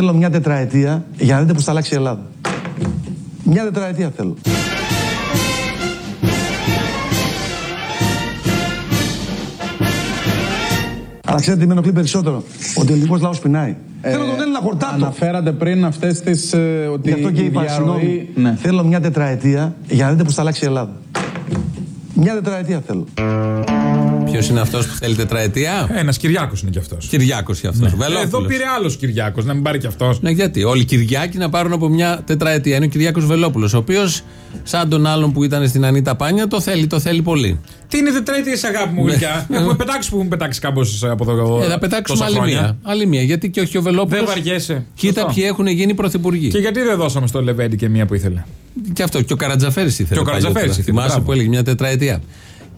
Θέλω μια τετραετία για να δείτε πώς θα αλλάξει η Ελλάδα. Μια τετραετία θέλω. Αλλά ξέρετε τι με ενοχλεί περισσότερο; Ότι ο ελληνικός λαός πεινάει. Θέλω τον Έλληνα χορτάτο. Αναφέρατε πριν αυτές τις. Ε, ότι Γι' αυτό και η είπα, διαρροή- συγγνώμη, Ναι. θέλω μια τετραετία για να δείτε πώς θα αλλάξει η Ελλάδα. Μια τετραετία θέλω. Ποιος είναι αυτός που θέλει τετραετία; Ένας Κυριάκος είναι κι αυτός. Κυριάκος κι αυτός. Εδώ πήρε άλλος Κυριάκος, να μην πάρει κι αυτός. Ναι, γιατί; Όλοι οι Κυριάκοι να πάρουν από μια τετραετία. Είναι ο Κυριάκος Βελόπουλος, ο οποίος, σαν τον άλλον που ήταν στην Ανίτα Πάνια, το θέλει, το θέλει πολύ. Τι είναι τετραετίες, αγάπη μου, γλυκιά; Έχουμε πετάξει που έχουμε πετάξει κάμπο από εδώ. Ε, θα πετάξουμε τόσα άλλη χρόνια. μία. Άλλη μία. Γιατί και όχι ο Βελόπουλο. Δεν βαριέσαι. Κοίτα Σωστό. ποιοι έχουν γίνει πρωθυπουργοί. Και γιατί δεν δώσαμε στο Λεβέντι και μία που ήθελε; Και αυτό. Και ο Καρατζαφέρης ήθελε. Και ο Καρατζαφέρης παλιότερα. ήθελε, Θυμάσαι μπράβο. που έλεγε μια τετραετία.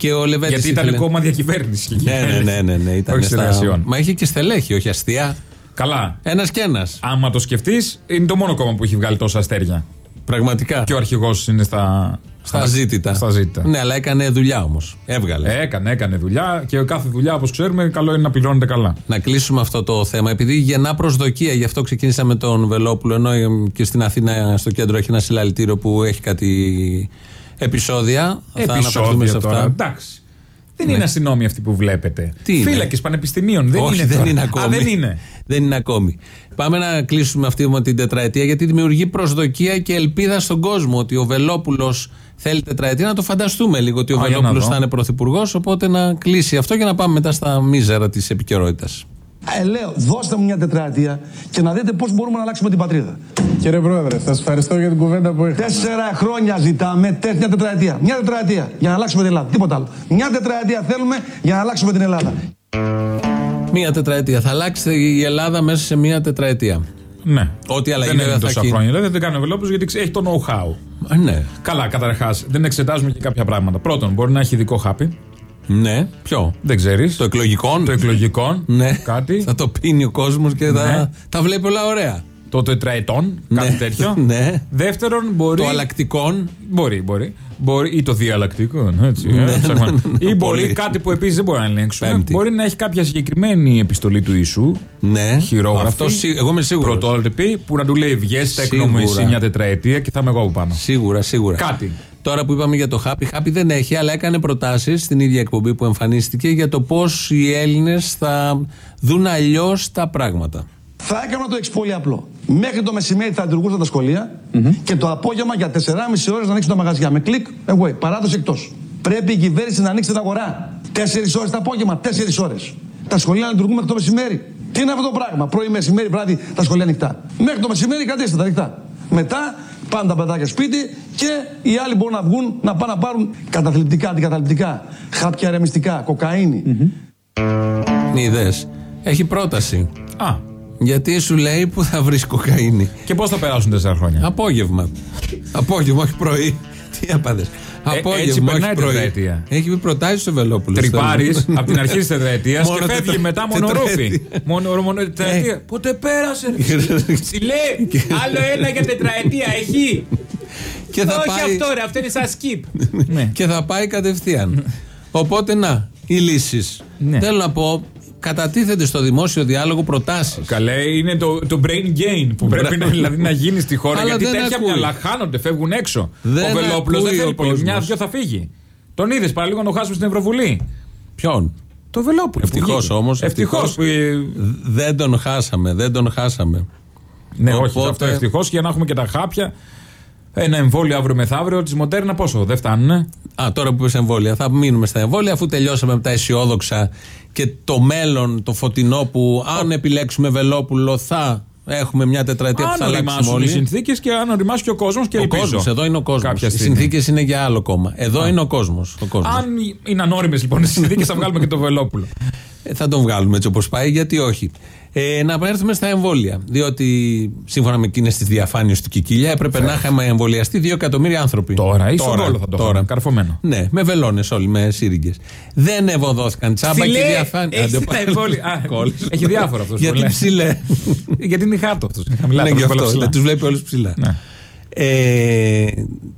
Και ο Λεβέντης. Γιατί ήταν κόμμα διακυβέρνηση. Ναι, ναι, ναι, ναι, ναι. Ήταν Όχι στα- συνεργασιών. Μα είχε και στελέχη, όχι αστεία. Καλά. Ένας και ένας. Άμα το σκεφτείς, είναι το μόνο κόμμα που έχει βγάλει τόσα αστέρια. Πραγματικά. Και ο αρχηγός είναι στα. Στα ζήτητα. Στα ζήτητα. Ναι, αλλά έκανε δουλειά όμως. Έβγαλε. Έκανε, έκανε δουλειά και κάθε δουλειά, όπως ξέρουμε, καλό είναι να πληρώνεται καλά. Να κλείσουμε αυτό το θέμα. Επειδή γεννά προσδοκία, γι' αυτό ξεκίνησα με τον Βελόπουλο. Ενώ ε, και στην Αθήνα, στο κέντρο, έχει ένα συλλαλητήριο που έχει κάτι επεισόδια. Θα αναφερθούμε σε Επισόδια τώρα. αυτά. Εντάξει. Δεν είναι αστυνόμοι αυτοί που βλέπετε. Τι είναι; Φύλακες πανεπιστημίων. Δεν Όχι, είναι. δεν τώρα. είναι Α, ακόμη. δεν είναι. Δεν είναι ακόμη. Πάμε να κλείσουμε αυτή με την τετραετία γιατί δημιουργεί προσδοκία και ελπίδα στον κόσμο ότι ο Βελόπουλος θέλει τετραετία. Να το φανταστούμε λίγο ότι ο Α, για να Βελόπουλος δω. θα είναι πρωθυπουργός. Οπότε να κλείσει αυτό και να πάμε μετά στα μίζερα της επικαιρότητας. Ε, λέω, δώστε μου μια τετραετία και να δείτε πώς μπορούμε να αλλάξουμε την πατρίδα. Κύριε Πρόεδρε, σας ευχαριστώ για την κουβέντα που είχαμε. Τέσσερα χρόνια ζητάμε τε- μια τετραετία. Μια τετραετία για να αλλάξουμε την Ελλάδα. Τίποτα άλλο. Μια τετραετία θέλουμε για να αλλάξουμε την Ελλάδα. Μία τετραετία. Θα αλλάξει η Ελλάδα μέσα σε μία τετραετία. Ναι. Ό,τι αλλαγή δεν βέβαια είναι θα τόσα γίνει. χρόνια. Δηλαδή δεν κάνει ο Βελόπουλο γιατί έχει το know-how. Α, ναι. Καλά, καταρχάς, δεν εξετάζουμε και κάποια πράγματα. Πρώτον, μπορεί να έχει ειδικό χάπι. Ναι. Ποιο; Δεν ξέρεις. Το εκλογικό. Το εκλογικό. Ναι. Κάτι. Θα το πίνει ο κόσμος και θα Ναι. τα βλέπει όλα ωραία. Το τετραετών. Κάτι Ναι. τέτοιο. Ναι. Δεύτερον, μπορεί. Το αλλακτικών. Μπορεί, μπορεί. μπορεί ή το διαλλακτικό. Έτσι, ε, Ναι, ψάχνουμε. ναι, ναι, ή μπορεί πολύ. κάτι που επίσης δεν μπορεί να ελέγξουμε. Πέμπτη. Μπορεί να έχει κάποια συγκεκριμένη επιστολή του Ιησού. Ναι. Χειρόγραφη. Αυτό σί- εγώ είμαι σίγουρος. Πρωτότυπη που να του λέει βγες τα Σίγουρα. εκνομεσύ μια τετραετία και θα είμαι εγώ από πάνω. Σίγουρα, σίγουρα. Κάτι. Τώρα που είπαμε για το Χάπι, Χάπι δεν έχει, αλλά έκανε προτάσεις στην ίδια εκπομπή που εμφανίστηκε για το πώς οι Έλληνες θα δουν αλλιώς τα πράγματα. Θα έκανα το εξή πολύ απλό. Μέχρι το μεσημέρι θα λειτουργούσαν τα σχολεία και το απόγευμα για 4,5 ώρες να ανοίξουν τα μαγαζιά. Με κλικ, away, παράδοση εκτός. Πρέπει η κυβέρνηση να ανοίξει την αγορά. 4 ώρες το απόγευμα, 4 ώρες. Τα σχολεία να λειτουργούν μέχρι το μεσημέρι. Τι είναι αυτό το πράγμα; Πρωί, μεσημέρι, βράδυ τα σχολεία ανοιχτά. Μέχρι το μεσημέρι κρατήστε τα ανοιχτά. Μετά πάνε τα παιδάκια σπίτι και οι άλλοι μπορούν να βγουν να πάνε να πάρουν καταθλιπτικά, αντικαταθλιπτικά, χάπια ρεμιστικά, κοκαίνη. Είδες. Έχει πρόταση. Α, Γιατί σου λέει που θα βρεις κοκαίνη. και πώς θα περάσουν τέσσερα χρόνια; Απόγευμα. Απόγευμα, όχι πρωί. Τι έπαθε. Ε, έτσι Απόγευμα, όχι περνάει πρωί. τετραετία. Έχει πει προτάσεις ο Βελόπουλο. Τρυπάρεις από την αρχή της τετραετίας Μόνο και φεύγει τετρα- μετά μονορούφι. τετραετία. Μόνο, μόνο τετραετία. Ε. Πότε πέρασε. Ψηλέ, άλλο ένα για τετραετία. Έχει. Και θα Όχι πάει- αυτό, ρε, αυτό είναι σαν skip. ναι. και θα πάει κατευθείαν. Οπότε να, οι λύσεις. Ναι. Θέλω να πω, κατατίθενται στο δημόσιο διάλογο προτάσεις. Καλέ, είναι το, το brain gain που πρέπει να, δηλαδή, να γίνει στη χώρα. Αλλά γιατί δεν τέτοια ακούει. μυαλά χάνονται, φεύγουν έξω. Δεν ο Βελόπουλος ακούει δεν θέλει ο πολύ. κόσμος. Μια-δυο θα φύγει. Τον είδες παραλίγο να το χάσουμε στην Ευρωβουλή. Ποιον; Το Βελόπουλο. Ευτυχώς όμως, Ευτυχώς. ευτυχώς. Δεν τον χάσαμε, δεν τον χάσαμε. Ναι, όχι, Οπότε- αυτό ευτυχώς για να έχουμε και τα χάπια. Ένα εμβόλιο αύριο μεθαύριο της Μοντέρνα πόσο, δεν φτάνουνε. Α, τώρα που είπες εμβόλια, θα μείνουμε στα εμβόλια αφού τελειώσαμε με τα αισιόδοξα και το μέλλον, το φωτεινό που αν επιλέξουμε Βελόπουλο θα έχουμε μια τετραετία που θα Αν αλλάξουμε οριμάσουν οι όλοι. συνθήκες και αν οριμάσει και ο κόσμος και Ο ελπίζω. κόσμος, εδώ είναι ο κόσμος. Κάποια Οι στιγμή. συνθήκες είναι για άλλο κόμμα. Εδώ είναι ο κόσμος. Αν είναι ανώριμες λοιπόν οι συνθήκες, θα βγάλουμε και το Βελόπουλο. Ε, θα τον βγάλουμε έτσι όπως πάει, γιατί όχι. Ε, να έρθουμε στα εμβόλια. Διότι σύμφωνα με εκείνες τις διαφάνειες του Κικίλια έπρεπε να είχαμε εμβολιαστεί 2 εκατομμύρια άνθρωποι. Τώρα ή στον κόλλο θα το είχαμε, καρφωμένο. Ναι, με βελόνες όλοι, με σύριγγες. Δεν ευωδόθηκαν τσάμπα και Ψηλέ, διαφάνεια. έχεις Άντε, τα πάλι. εμβόλια. Α, Κόλλησε. έχει διάφορα αυτός που Γιατί λέει. ψηλέ. Γιατί είναι χάρτο αυτός. Χαμηλά Ναι, τα γι' έβαλα αυτό. ψηλά. Τους βλέπει όλους ψηλά. Ναι. Ε,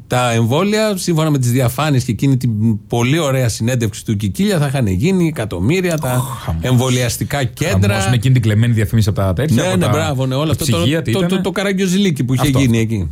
Τα εμβόλια, σύμφωνα με τις διαφάνειες και εκείνη την πολύ ωραία συνέντευξη του Κικίλια, θα είχαν γίνει εκατομμύρια τα εμβολιαστικά κέντρα. Χαμός, με εκείνη την κλεμμένη διαφήμιση από τα τέτοια. Ναι, από ναι, τα- μπράβο, ναι, όλο τα αυτό. Το, ψυγεία, τι το, το, ήτανε; το, καραγκιόζηλίκι που είχε Αυτό, γίνει αυτό. εκεί.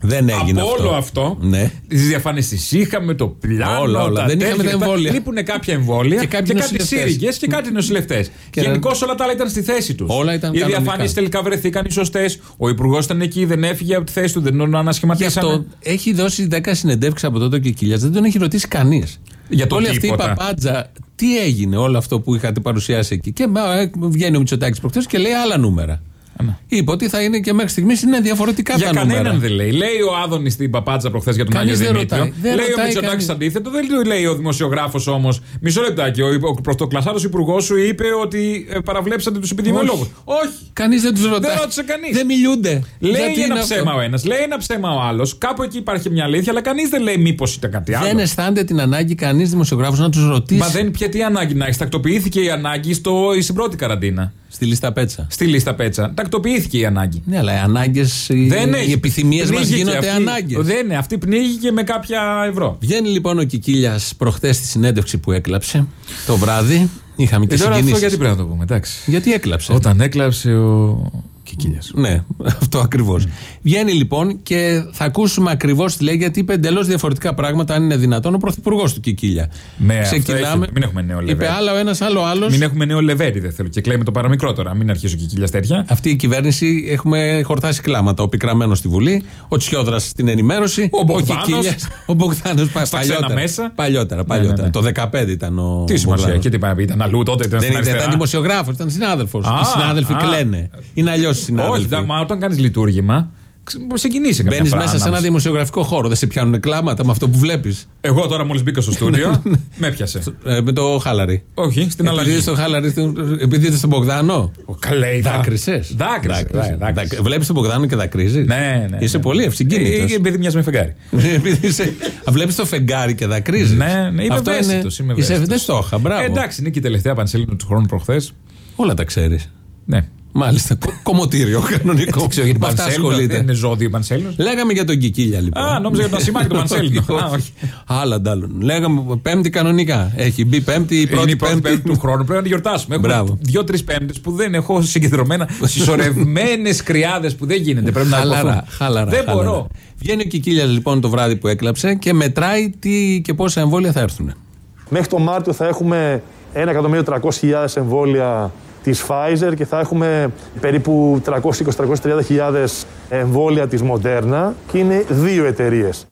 Δεν έγινε Από αυτό. όλο αυτό, Ναι. τις διαφάνειε τι είχαμε, το πλάνο, Όλα, όλα. τα Δεν είχαμε τέτοια τα και εμβόλια. Λείπουν κάποια εμβόλια Και και, κάποιοι κάτι νοσηλευτές. σύριγγες και κάτι νοσηλευτές. Και Γενικώς όλα τα άλλα ήταν στη θέση τους. Όλα ήταν Οι κανονικά. διαφάνειε τελικά βρεθήκαν οι σωστές. Ο υπουργός ήταν εκεί, δεν έφυγε από τη θέση του, δεν τον Γι' ανασχηματίσανε. αυτό έχει δώσει 10 συνεντεύξεις από τότε ο Κικίλια. Δεν τον έχει ρωτήσει κανείς. Για το Όλη αυτή η τίποτα. παπάντζα, τι έγινε όλο αυτό που είχατε παρουσιάσει εκεί. Και μα, ε, βγαίνει ο Μητσοτάκης προχθές και λέει άλλα νούμερα. Ναι. Είπε ότι θα είναι και μέχρι στιγμής είναι διαφορετικά Για τα νούμερα. κανέναν δεν λέει. Λέει ο Άδωνης στην παπάτσα προχθές για τον Κανείς Άγιο δεν Δημήτριο. ρωτάει. Δεν λέει ο ρωτάει Μητσοτάκης κανείς. αντίθετο. Δεν του λέει ο δημοσιογράφος όμως. Μισό λεπτάκι. Ο, ο πρωτοκλασσάρος υπουργός σου είπε ότι ε, παραβλέψατε τους επιδημιολόγου. Όχι. Κανείς δεν τους ρωτάει. Δεν ρώτησε κανείς. Δεν μιλούνται. Λέει Γιατί ένα είναι αυτό; ψέμα ο ένας, λέει ένα ψέμα ο άλλος. Κάπου εκεί υπάρχει μια αλήθεια, αλλά κανείς δεν λέει μήπως ήταν κάτι άλλο. Δεν αισθάνεται την ανάγκη κανείς δημοσιογράφος να τους ρωτήσει. Μα δεν πια τι ανάγκη να έχει. Τακτοποιήθηκε η ανάγκη στο, στην πρώτη καραντίνα. Στη λίστα πέτσα. Στη λίστα πέτσα. Τακτοποιήθηκε η ανάγκη. Ναι, αλλά οι ανάγκες, Δεν οι έχει. επιθυμίες μας Πνίγηκε γίνονται αυτή. ανάγκες. Δεν είναι. Αυτή πνίγηκε με κάποια ευρώ. Βγαίνει λοιπόν ο Κικίλιας προχθές στη συνέντευξη που έκλαψε το βράδυ. Είχαμε και Και τώρα αυτό συγκινήσεις. γιατί πρέπει να το πούμε, εντάξει. Γιατί έκλαψε; Όταν έκλαψε ο Κικίλια. Ναι, αυτό ακριβώς. Βγαίνει λοιπόν και θα ακούσουμε ακριβώς τι λέει, γιατί είπε εντελώς διαφορετικά πράγματα, αν είναι δυνατόν, ο πρωθυπουργός του Κικίλια. Ναι, αυτό έχει. Μην έχουμε νέο Είπε λεβέρι. άλλα ο ένας, άλλο άλλος. Μην έχουμε νέο λεβέρι, δεν θέλω. Και κλαίμε το παραμικρό τώρα. Μην αρχίσει ο Κικίλιας τέτοια. Αυτή η κυβέρνηση έχουμε χορτάσει κλάματα. Ο Πικραμένο στη Βουλή, ο Τσιόδρας στην ενημέρωση, Ο Μπογδάνος. Κικίλιας, ο Μπογδάνος Στα ξένα μέσα. Παλιότερα, Ναι, ναι, παλιότερα. ναι. Το 15 ήταν ο. Τι σημασία Μπογδάνος. έχει, τι πάει, ήταν αλλού τότε, ήταν Δεν στην ήταν, ήταν αριστερά. δημοσιογράφος, ήταν συνάδελφος. Α, Οι συνάδελφοι α. κλαίνε. Είναι αλλιώς οι Όχι, συνάδελφοι. δα- μα όταν κάνεις λειτουργήμα, ξεκινήσει κάποια Μπαίνεις πράγματα. μέσα σε ένα δημοσιογραφικό χώρο, δεν σε πιάνουν κλάματα με αυτό που βλέπεις. Εγώ τώρα μόλις μπήκα στο στούντιο, με έπιασε. Ε, με το χάλαρη. Όχι, στην Επειδή αλλαγή. στο χάλαρη, επειδή είσαι στον Μπογδάνο. Ο, Καλέ, είδα. Δάκρυσες. Δάκρυσες. Βλέπεις τον Μπογδάνο και δακρύζεις. Ναι, ναι. Είσαι ναι. πολύ Ε, ευσυγκίνητο. Επειδή μοιάζει με φεγγάρι. Βλέπεις το φεγγάρι και δακρύζεις. Ναι, ναι, είμαι Αυτό ευαίσθητος, είμαι Είσαι ευαίσθητος. δεν το είχα, μπράβο. Ε, εντάξει, είναι και η τελευταία πανσέλινο του χρόνου προχθές. Όλα τα ξέρεις. Ναι. Μάλιστα. Κο- Κομμωτήριο κανονικό. Δεν ξέρω γιατί Με αυτά πανσέλινο. Δεν ασχολείται. είναι ζώδιο πανσέλινος. Λέγαμε για τον Κικίλια λοιπόν. Α, νόμιζα για το ασημάκι του Πανσέλινο. Όχι, Α, όχι. όχι. Άλλα αντάλλων. Λέγαμε πέμπτη κανονικά. Έχει μπει πέμπτη, η Είναι πρώτη η πρώτη πέμπτη. πέμπτη του χρόνου. Πρέπει να τη γιορτάσουμε. Έχουμε Μπράβο. δύο-τρει πέμπτες που δεν έχω συγκεντρωμένα. Συσσωρευμένες κρυάδες που δεν γίνεται. Πρέπει να Χαλαρά, ακουθούν. χαλαρά. Δεν χαλαρά. μπορώ. Βγαίνει ο Κικίλια λοιπόν το βράδυ που έκλαψε και μετράει τι και πόσα εμβόλια θα έρθουν. Μέχρι το Μάρτιο θα έχουμε 1.300.000 εμβόλια της Pfizer και θα έχουμε περίπου 320-330.000 εμβόλια της Moderna και είναι δύο εταιρείες.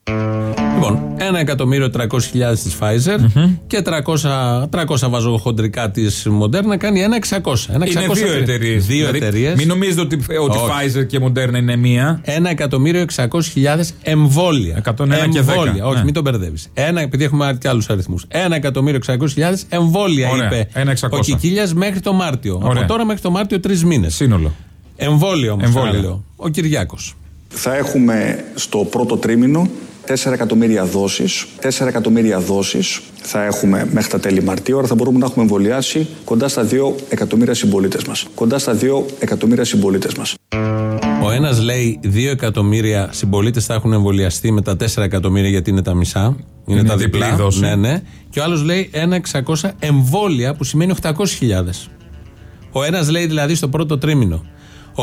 Λοιπόν, 1.300.000 της Pfizer και 300, 300 βάζω χοντρικά της Moderna κάνει 1.600. 1.600 Είναι δύο εταιρείες. Δύο εταιρείες. Μην νομίζετε ότι, ότι Όχι. Pfizer και Moderna είναι μία. 1.600.000 εμβόλια. 101 και 10, εμβόλια. Όχι, ναι. μην τον μπερδεύεις. Ένα, επειδή έχουμε και άλλους αριθμούς. 1.600.000 εμβόλια Ωραία, είπε 1.600. ο Κικίλια μέχρι το Μάρτιο. Ωραία. Από τώρα μέχρι το Μάρτιο τρεις μήνες. Σύνολο. Εμβόλιο όμως. Εμβόλια. Ο Κυριάκος. Θα έχουμε στο πρώτο τρίμηνο 4 εκατομμύρια δόσεις. 4 εκατομμύρια δόσεις θα έχουμε μέχρι τα τέλη Μαρτίου, άρα θα μπορούμε να έχουμε εμβολιάσει κοντά στα 2 εκατομμύρια συμπολίτες μας. Κοντά στα 2 εκατομμύρια συμπολίτες μας. Ο ένας λέει 2 εκατομμύρια συμπολίτες θα έχουν εμβολιαστεί με τα 4 εκατομμύρια γιατί είναι τα μισά. Είναι, Είναι τα διπλή διπλά. δόση. Ναι, ναι. Και ο άλλος λέει 1.600 εμβόλια που σημαίνει 800.000. Ο ένας λέει δηλαδή στο πρώτο τρίμηνο 800.000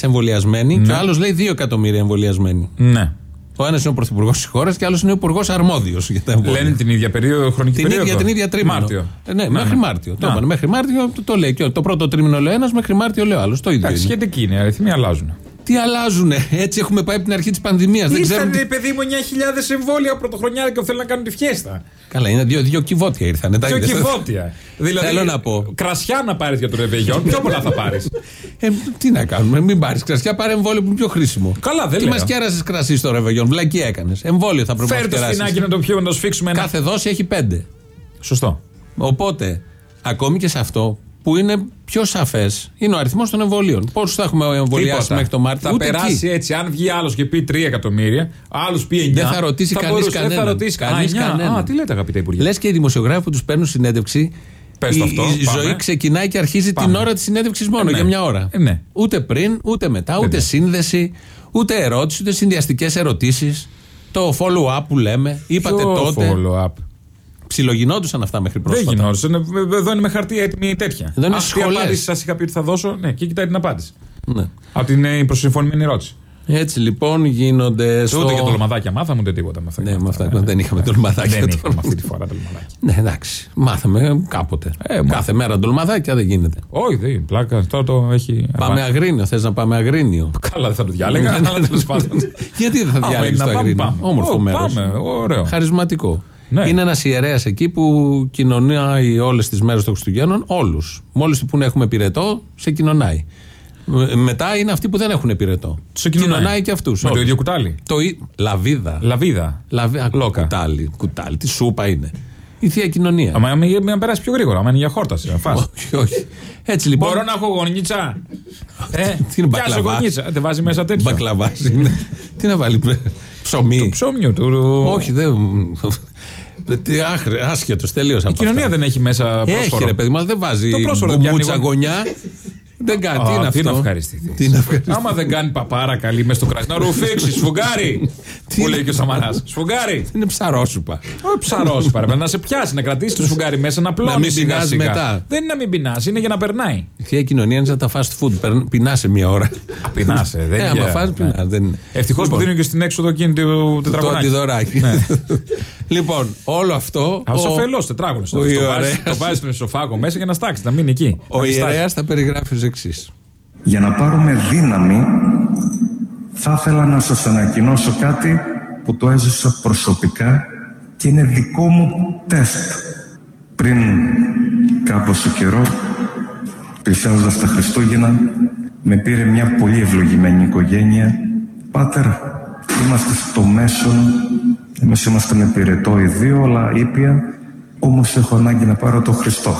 εμβολιασμένοι και ο άλλος λέει 2 εκατομμύρια εμβολιασμένοι. Ναι. Ο ένας είναι ο πρωθυπουργός της χώρας και ο άλλος είναι ο υπουργός αρμόδιος για τα εμβόλια. Λένε την ίδια περίοδο, χρονική Την περίοδο. ίδια, την ίδια τρίμηνο. Μάρτιο. Ε, ναι, μέχρι Μάρτιο. Το Να. είπανε, μέχρι Μάρτιο το, το λέει και ο- το πρώτο τρίμηνο λέει ένας, μέχρι Μάρτιο λέει ο άλλος. Το ίδιο. Εντάξει, είναι. σχετική είναι, οι αριθμοί αλλάζουν. Τι αλλάζουνε; Έτσι έχουμε πάει από την αρχή της πανδημίας. Δεν Ήρθαν, ξέρουμε. ρε παιδί μου, 9.000 εμβόλια πρωτοχρονιά και θέλουν να κάνουν τη φιέστα. Καλά, είναι δύο, δύο κυβότια ήρθανε. τα Πιο είδες. κυβότια. δηλαδή, Θέλω να πω. Κρασιά να πάρεις για το ρεβεγιόν, πιο πολλά θα πάρεις. Ε, τι να κάνουμε, μην πάρεις κρασιά, πάρε εμβόλιο που είναι πιο χρήσιμο. Καλά, δεν Τι λέω. μας κέρασες κρασί στο ρεβεγιόν, βλακή έκανες. Εμβόλιο θα πρέπει Φέρ να το μας σπινάκι κεράσεις. να το πιούμε, να το σφίξουμε ένα. Κάθε δόση έχει πέντε. Σωστό. Οπότε, ακόμη και σε αυτό που είναι πιο σαφές, είναι ο αριθμός των εμβολίων. Πόσους θα έχουμε εμβολιάσει Τίποτα. μέχρι το Μάρτιο, Θα ούτε περάσει εκεί. έτσι. Αν βγει άλλος και πει 3 εκατομμύρια, άλλος πει 9. Δεν θα ρωτήσει κανείς μπορούσε, Δεν θα κανέναν. ρωτήσει Κανείς κανένα. κανέναν. Α, τι λέτε, αγαπητέ Υπουργέ; Λες και οι δημοσιογράφοι που τους παίρνουν συνέντευξη. Πες η, το αυτό, η πάμε. ζωή ξεκινάει και αρχίζει Πάμε. την ώρα της συνέντευξης μόνο Ε, ναι. για μια ώρα. Ε, ναι. Ούτε πριν, ούτε μετά, ούτε ναι. σύνδεση, ούτε ερώτηση, ούτε συνδυαστικές ερωτήσεις. Το follow-up που λέμε. Είπατε Ποιο τότε. follow-up; Ψιλογινόντουσαν αυτά μέχρι Δεν πρόσφατα. γινόντουσαν. Ε, Εδώ είναι με χαρτί έτοιμη τέτοια. Εδώ είναι Αυτή η σχολές. απάντηση σας είχα πει ότι θα δώσω. Ναι, και κοιτάει την απάντηση. Ναι. Από την ε, προσυμφωνημένη ερώτηση. Έτσι λοιπόν γίνονται. Στο... Ούτε για τολμαδάκια μάθαμε ούτε τίποτα με αυτά. Ναι, με αυτά δεν είχαμε τολμαδάκια. Δεν τώρα. είχαμε αυτή τη φορά τολμαδάκια. Ναι, εντάξει. Μάθαμε κάποτε. Ε, μα- Κάθε μέρα τολμαδάκια δεν γίνεται. Όχι, δεν είναι πλάκα. Τώρα το έχει. Πάμε αγρίνιο. Θες να πάμε αγρίνιο; Καλά, δεν θα το διάλεγα. αλλά τέλος πάντων. Γιατί δεν θα Άμα διάλεγε είναι το να πάμε, αγρίνιο; πάμε. Όμορφο Ω, μέρος. Πάμε, ωραίο. Χαρισματικό. Ναι. Είναι ένας ιερέας εκεί που κοινωνάει όλες τις μέρες των Χριστουγέννων, όλους. Μόλις που να έχουμε πυρετό, σε κοινωνάει. Ε, Μετά είναι αυτοί που δεν έχουν πυρετό. Σε κοινωνάει. και αυτούς. Με το ίδιο κουτάλι. Το... ί- Λαβίδα. Λαβίδα. Λαβίδα. Λόκα. Κουτάλι. Κουτάλι. Τι σούπα είναι. Η θεία κοινωνία. Άμα με, με περάσει πιο γρήγορα, άμα είναι για χόρταση. να φας. όχι, όχι. Έτσι λοιπόν. Μπορώ να έχω γονίτσα. Ε, Τι είναι πιάσε μπακλαβάς; γονίτσα. Δεν βάζει μέσα τέτοιο. Μπακλαβάς είναι. Τι να βάλει. Ψωμί. Ψώμιο του. Όχι, δεν. Τι άχρη- άσχετος τελείως Η από κοινωνία αυτά. δεν έχει μέσα Έχει πρόσφορο. ρε παιδί μου, αλλά δεν βάζει Το πρόσφορο δεν μπουμούτσα πιάνει γωνιά. Δεν κάνει. Τι Α, είναι τι να αυτό. ευχαριστηθείς. Τι να ευχαριστηθείς; Άμα δεν κάνει παπάρα καλή μέσα στο κρασί, να ρουφήξεις, σφουγγάρι. Που λέει και ο Σαμαράς. Σφουγγάρι. Είναι ψαρόσουπα. Όχι ψαρό παραπέρα. Να σε πιάσει, να κρατήσεις το σφουγγάρι μέσα, να πλώνεις. μην πεινάς μετά. Δεν είναι να μην πεινάσει, είναι για να περνάει. Η θεία κοινωνία είναι σαν τα fast food. Περν- Πεινάσαι μία ώρα. Πεινάσαι, δεν Ε, είναι. άμα για- φας, ναι. πεινάς, δεν- Ευτυχώς που Λοιπόν. δίνουν και στην έξοδο εκείνη το Το τετραγωνάκι. αντιδωράκι. λοιπόν, όλο αυτό. Α, ο- σοφελός τετράγωνος. ο Το ιερέας- βάζεις- το βάζεις στον εσωφάγο μέσα για να στάξεις, να μείνει εκεί. Ο Να στάσεις. ιερέας θα περιγράφει ω εξής. Για να πάρουμε δύναμη, θα ήθελα να σας ανακοινώσω κάτι που το έζησα προσωπικά και είναι δικό μου τεστ. Πριν κάποιο καιρό, πλησιάζοντας τα Χριστούγεννα, με πήρε μια πολύ ευλογημένη οικογένεια. Πάτερ, είμαστε στο μέσον, εμείς είμαστε με πυρετό οι δύο, αλλά ήπια, όμως έχω ανάγκη να πάρω το Χριστό.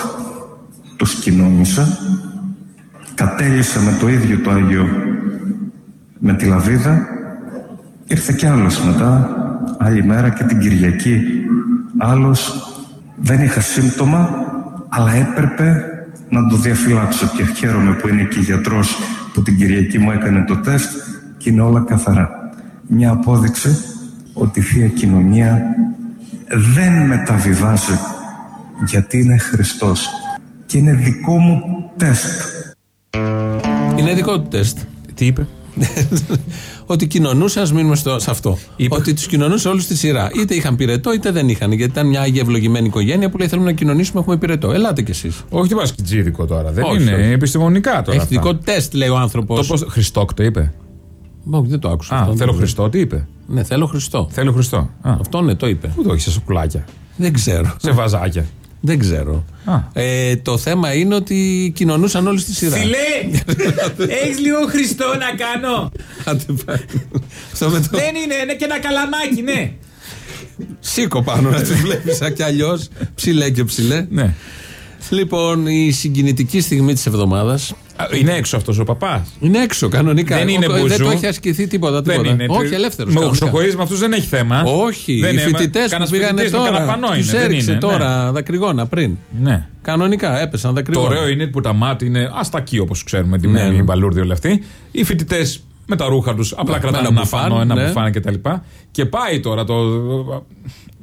Το κοινώνησα κατέλησα με το ίδιο το Άγιο με τη Λαβίδα ήρθε κι άλλος μετά άλλη μέρα και την Κυριακή. Άλλος δεν είχα σύμπτωμα αλλά έπρεπε να το διαφυλάξω και χαίρομαι που είναι και γιατρός που την Κυριακή μου έκανε το τεστ και είναι όλα καθαρά. Μια απόδειξη ότι η Θεία Κοινωνία δεν μεταβιβάζει γιατί είναι Χριστός και είναι δικό μου τεστ Είναι δικό του τεστ. Τι είπε; ότι κοινωνούσε, ας μείνουμε στο, σε αυτό. Είπε. Ότι τους κοινωνούσε όλους στη σειρά. Είτε είχαν πυρετό είτε δεν είχαν. Γιατί ήταν μια άγια ευλογημένη οικογένεια που λέει θέλουμε να κοινωνήσουμε, έχουμε πυρετό. Ελάτε κι εσείς. Όχι τι βάζεις τζίδικο τώρα. Δεν Όχι, είναι όχι. επιστημονικά τώρα. Έχει αυτά. δικό τεστ, λέει ο άνθρωπος. Το πώς... Χριστόκ το είπε; δεν το άκουσα. Α, αυτό, θέλω δεν Χριστό, τι είπε; Ναι, θέλω Χριστό. Θέλω Χριστό. Α, Αυτό ναι, το είπε. πού το έχεις σε σοκουλάκια. Δεν ξέρω. Σε βαζάκια. Δεν ξέρω. Α. Ε, το θέμα είναι ότι κοινωνούσαν όλοι στη σειρά. έχεις λίγο Χριστό να κάνω. Άντε, πάει. Αυτό με το... Δεν είναι, είναι και ένα καλαμάκι, ναι. Σήκω πάνω να του βλέπεις σαν κι αλλιώς. Ψηλέ και ψηλέ. ναι. Λοιπόν, η συγκινητική στιγμή της εβδομάδας Α, Είναι έξω αυτός ο παπάς. είναι έξω κανονικά. Δεν είναι Ο- μπουζού. δεν το έχει ασκηθεί τίποτα. Δεν τίποτα. είναι. Όχι, ελεύθερος. Με οξοχωρεί με αυτούς δεν έχει θέμα. Όχι, δεν οι είναι- φοιτητές που κανένας πήγανε φοιτητής με τώρα. κανένα πανό Τους είναι, δεν έριξε είναι, τώρα δακρυγόνα πριν. Ναι. ναι. Κανονικά έπεσαν Το δακρυγόνα. ωραίο είναι που τα μάτια είναι αστακοί όπως ξέρουμε, τη Ναι, ναι, ναι. μπαλούρδι όλοι αυτοί. Οι φοιτητές με τα ρούχα τους απλά Με κρατάνε ένα ένα μπουφάν, πανό, ένα ναι. μπουφάν κτλ. Και πάει τώρα το.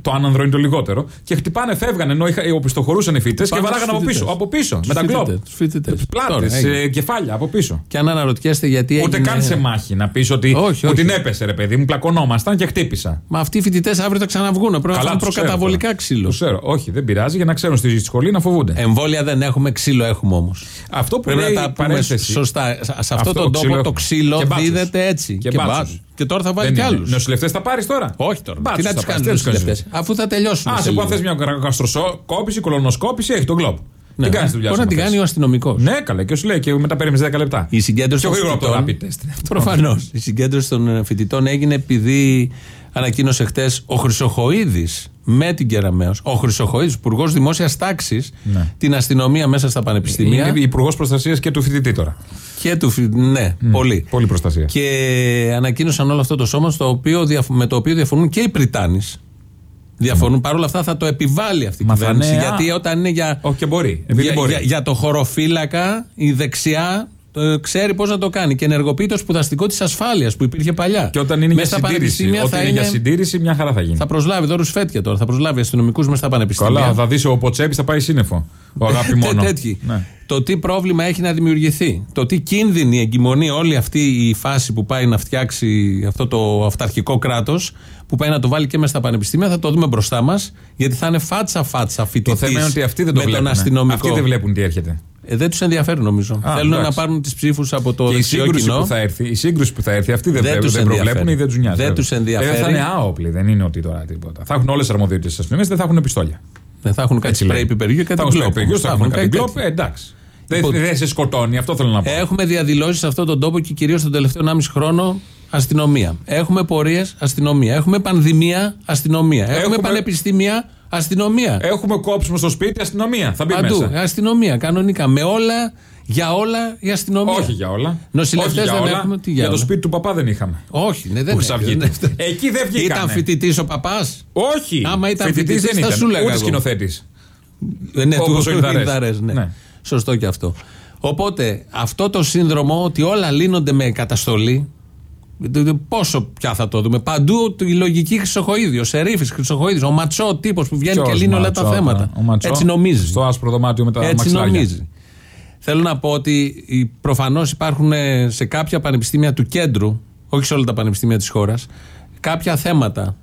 Το άνανδρο είναι το λιγότερο. Και χτυπάνε, φεύγανε ενώ είχα- οπισθοχωρούσαν οι φοιτητές και Πάμε βαράγανε στους από πίσω. φοιτητές. Από πίσω. Τους με τα φοιτητές, γκλόπ. τους φοιτητές. Τώρα Πλάτε, έγινε. κεφάλια από πίσω. Και αν αναρωτιέστε γιατί. Ούτε έγινε- καν σε μάχη να πεις ότι Όχι, μου όχι. την έπεσε, ρε παιδί μου, πλακωνόμασταν και χτύπησα. Μα αυτοί οι φοιτητές αύριο θα ξαναβγούν. Πρέπει να Καλά, φάνε τους ξέρω προκαταβολικά τώρα. ξύλο. Τους ξέρω. Όχι, δεν πειράζει για να ξέρουν στη σχολή να φοβούνται. Εμβόλια δεν έχουμε, ξύλο έχουμε όμως. Αυτό που Πρέπει λέει να τα πούμε παρένθεση- σωστά. Σε αυτό, Αυτό, τον ξύλο τόπο το έχουμε. ξύλο Και μπάτσους. δίδεται έτσι. Και Και, μπάτσους. μπάτσους. Και τώρα θα βάλει Δεν κι είναι. άλλους. Νοσηλευτές θα πάρεις τώρα; Όχι τώρα. Μπάτσους Τι να θα τους πάρεις, κάνουν τι να τους του κάνεις; Αφού θα τελειώσουν. Α, σε σε που λίγο. αν θε μια γαστροσκόπηση, κολονοσκόπηση, έχει τον γκλόπ. Ναι. Τι κάνεις τη δουλειά Μπορεί σου. να την άμα κάνει ο θες. αστυνομικός. Ναι, καλά, και σου λέει και μετά παίρνεις 10 λεπτά. Η συγκέντρωση Πιο των γρήγορα από το φοιτητών. rapid test. είναι αυτό. Προφανώς. Η συγκέντρωση των ε, φοιτητών έγινε επειδή ανακοίνωσε χτες ο Χρυσοχοίδης με την Κεραμαίο. Ο Χρυσοχοίδης, υπουργός δημόσιας τάξης, Ναι. την αστυνομία μέσα στα πανεπιστήμια. Είναι υπουργός προστασίας και του φοιτητή τώρα. Και του. φοι- Ναι, πολύ. Πολύ προστασία. Και ανακοίνωσαν όλο αυτό το σώμα στο οποίο, διαφ- με το οποίο διαφωνούν και οι Πριτάνη. Διαφωνούν. Παρ' όλα αυτά θα το επιβάλλει αυτή η Μα θα κυβέρνηση. είναι, Γιατί α. όταν είναι για, Όχι και μπορεί. Επειδή για, μπορεί. για- για το χωροφύλακα, η δεξιά Το ξέρει πώς να το κάνει. Και ενεργοποιεί το σπουδαστικό της ασφάλειας που υπήρχε παλιά. Και όταν είναι για Μέσα στα συντήρηση. πανεπιστήμια Όταν θα είναι για συντήρηση, μια χαρά θα γίνει. Θα προσλάβει δώρους φέτια τώρα. Θα προσλάβει αστυνομικούς μέσα στα πανεπιστήμια. Καλά, θα δεις ο Ποτσέπης θα πάει σύννεφο. Ο αγάπη μόνο. Τέ- τέτοιοι. Ναι. Το τι πρόβλημα έχει να δημιουργηθεί. Το τι κίνδυνη εγκυμονεί όλη αυτή η φάση που πάει να φτιάξει αυτό το αυταρχικό κράτος, που πάει να το βάλει και μέσα στα πανεπιστήμια, θα το δούμε μπροστά μας, γιατί θα είναι φάτσα-φάτσα Το φοιτητής. θέμα είναι ότι αυτοί δεν το με τον βλέπουν. αστυνομικό. Αυτοί δεν βλέπουν τι έρχεται. Ε, δεν τους ενδιαφέρει νομίζω. Α, Θέλουν εντάξει. να πάρουν τις ψήφους από το Και η δεξιό σύγκρουση, κοινό. που θα έρθει, η σύγκρουση που θα έρθει, αυτοί δεν, Δεν βλέπουν, τους δεν προβλέπουν ενδιαφέρει. ή δεν τους νοιάζει. Δεν βέβαια. τους ενδιαφέρει. Ε, θα είναι άοπλοι, δεν είναι ότι τώρα τίποτα. Θα έχουν όλες τι αρμοδιότητες τη αστυνομία, δεν θα έχουν πιστόλια. Δεν θα έχουν κάτι Έτσι σπρέι λέει. πιπεριού και Θα κάτι έχουν γκλόπ. σπρέι πιπεριού, θα έχουν κάτι κάτι γκλόπ, τέτοιο. ε, εντάξει. Δεν Λοιπόν, δεν σε σκοτώνει, αυτό θέλω να πω. Έχουμε διαδηλώσεις σε αυτόν τον τόπο και κυρίως τον τελευταίο 1,5 χρόνο αστυνομία. Έχουμε πορείες αστυνομία. Έχουμε πανδημία αστυνομία. Έχουμε, Έχουμε- πανεπιστήμια αστυνομία. Έχουμε κόψιμο στο σπίτι αστυνομία. Θα μπει Παντού. μέσα. Αστυνομία κανονικά. Με όλα, για όλα η αστυνομία. Όχι για όλα. Νοσηλευτές Όχι για δεν όλα. έχουμε, τι για για το όλα. σπίτι του παπά δεν είχαμε. Όχι, ναι, δεν Που Χρυσαυγίτη. Εκεί δεν βγήκανε. Ήταν φοιτητής ο παπάς; Όχι. Άμα ήταν Φοιτητής φοιτητής, δεν θα ήταν. σου λέγα Ούτε εγώ. σκηνοθέτης. Ναι, Όπως του ο Ινδαρές. Ινδαρές, ναι. Ναι. Σωστό και αυτό. Οπότε αυτό το σύνδρομο ότι όλα λύνονται με καταστολή. Δε- δε- Πόσο πια θα το δούμε. Παντού η λογική Χρυσοχοίδη, ο Σερίφη Χρυσοχοίδης, ο Ματσό, ο τύπος που βγαίνει και Ποιος λύνει όλα τα Ματσό, θέματα. ο Ματσό, Έτσι νομίζει. Στο άσπρο δωμάτιο με τα Έτσι μαξιλάρια. νομίζει. Θέλω να πω ότι προφανώς υπάρχουν ε, σε κάποια πανεπιστήμια του κέντρου, όχι σε όλα τα πανεπιστήμια της χώρας, κάποια θέματα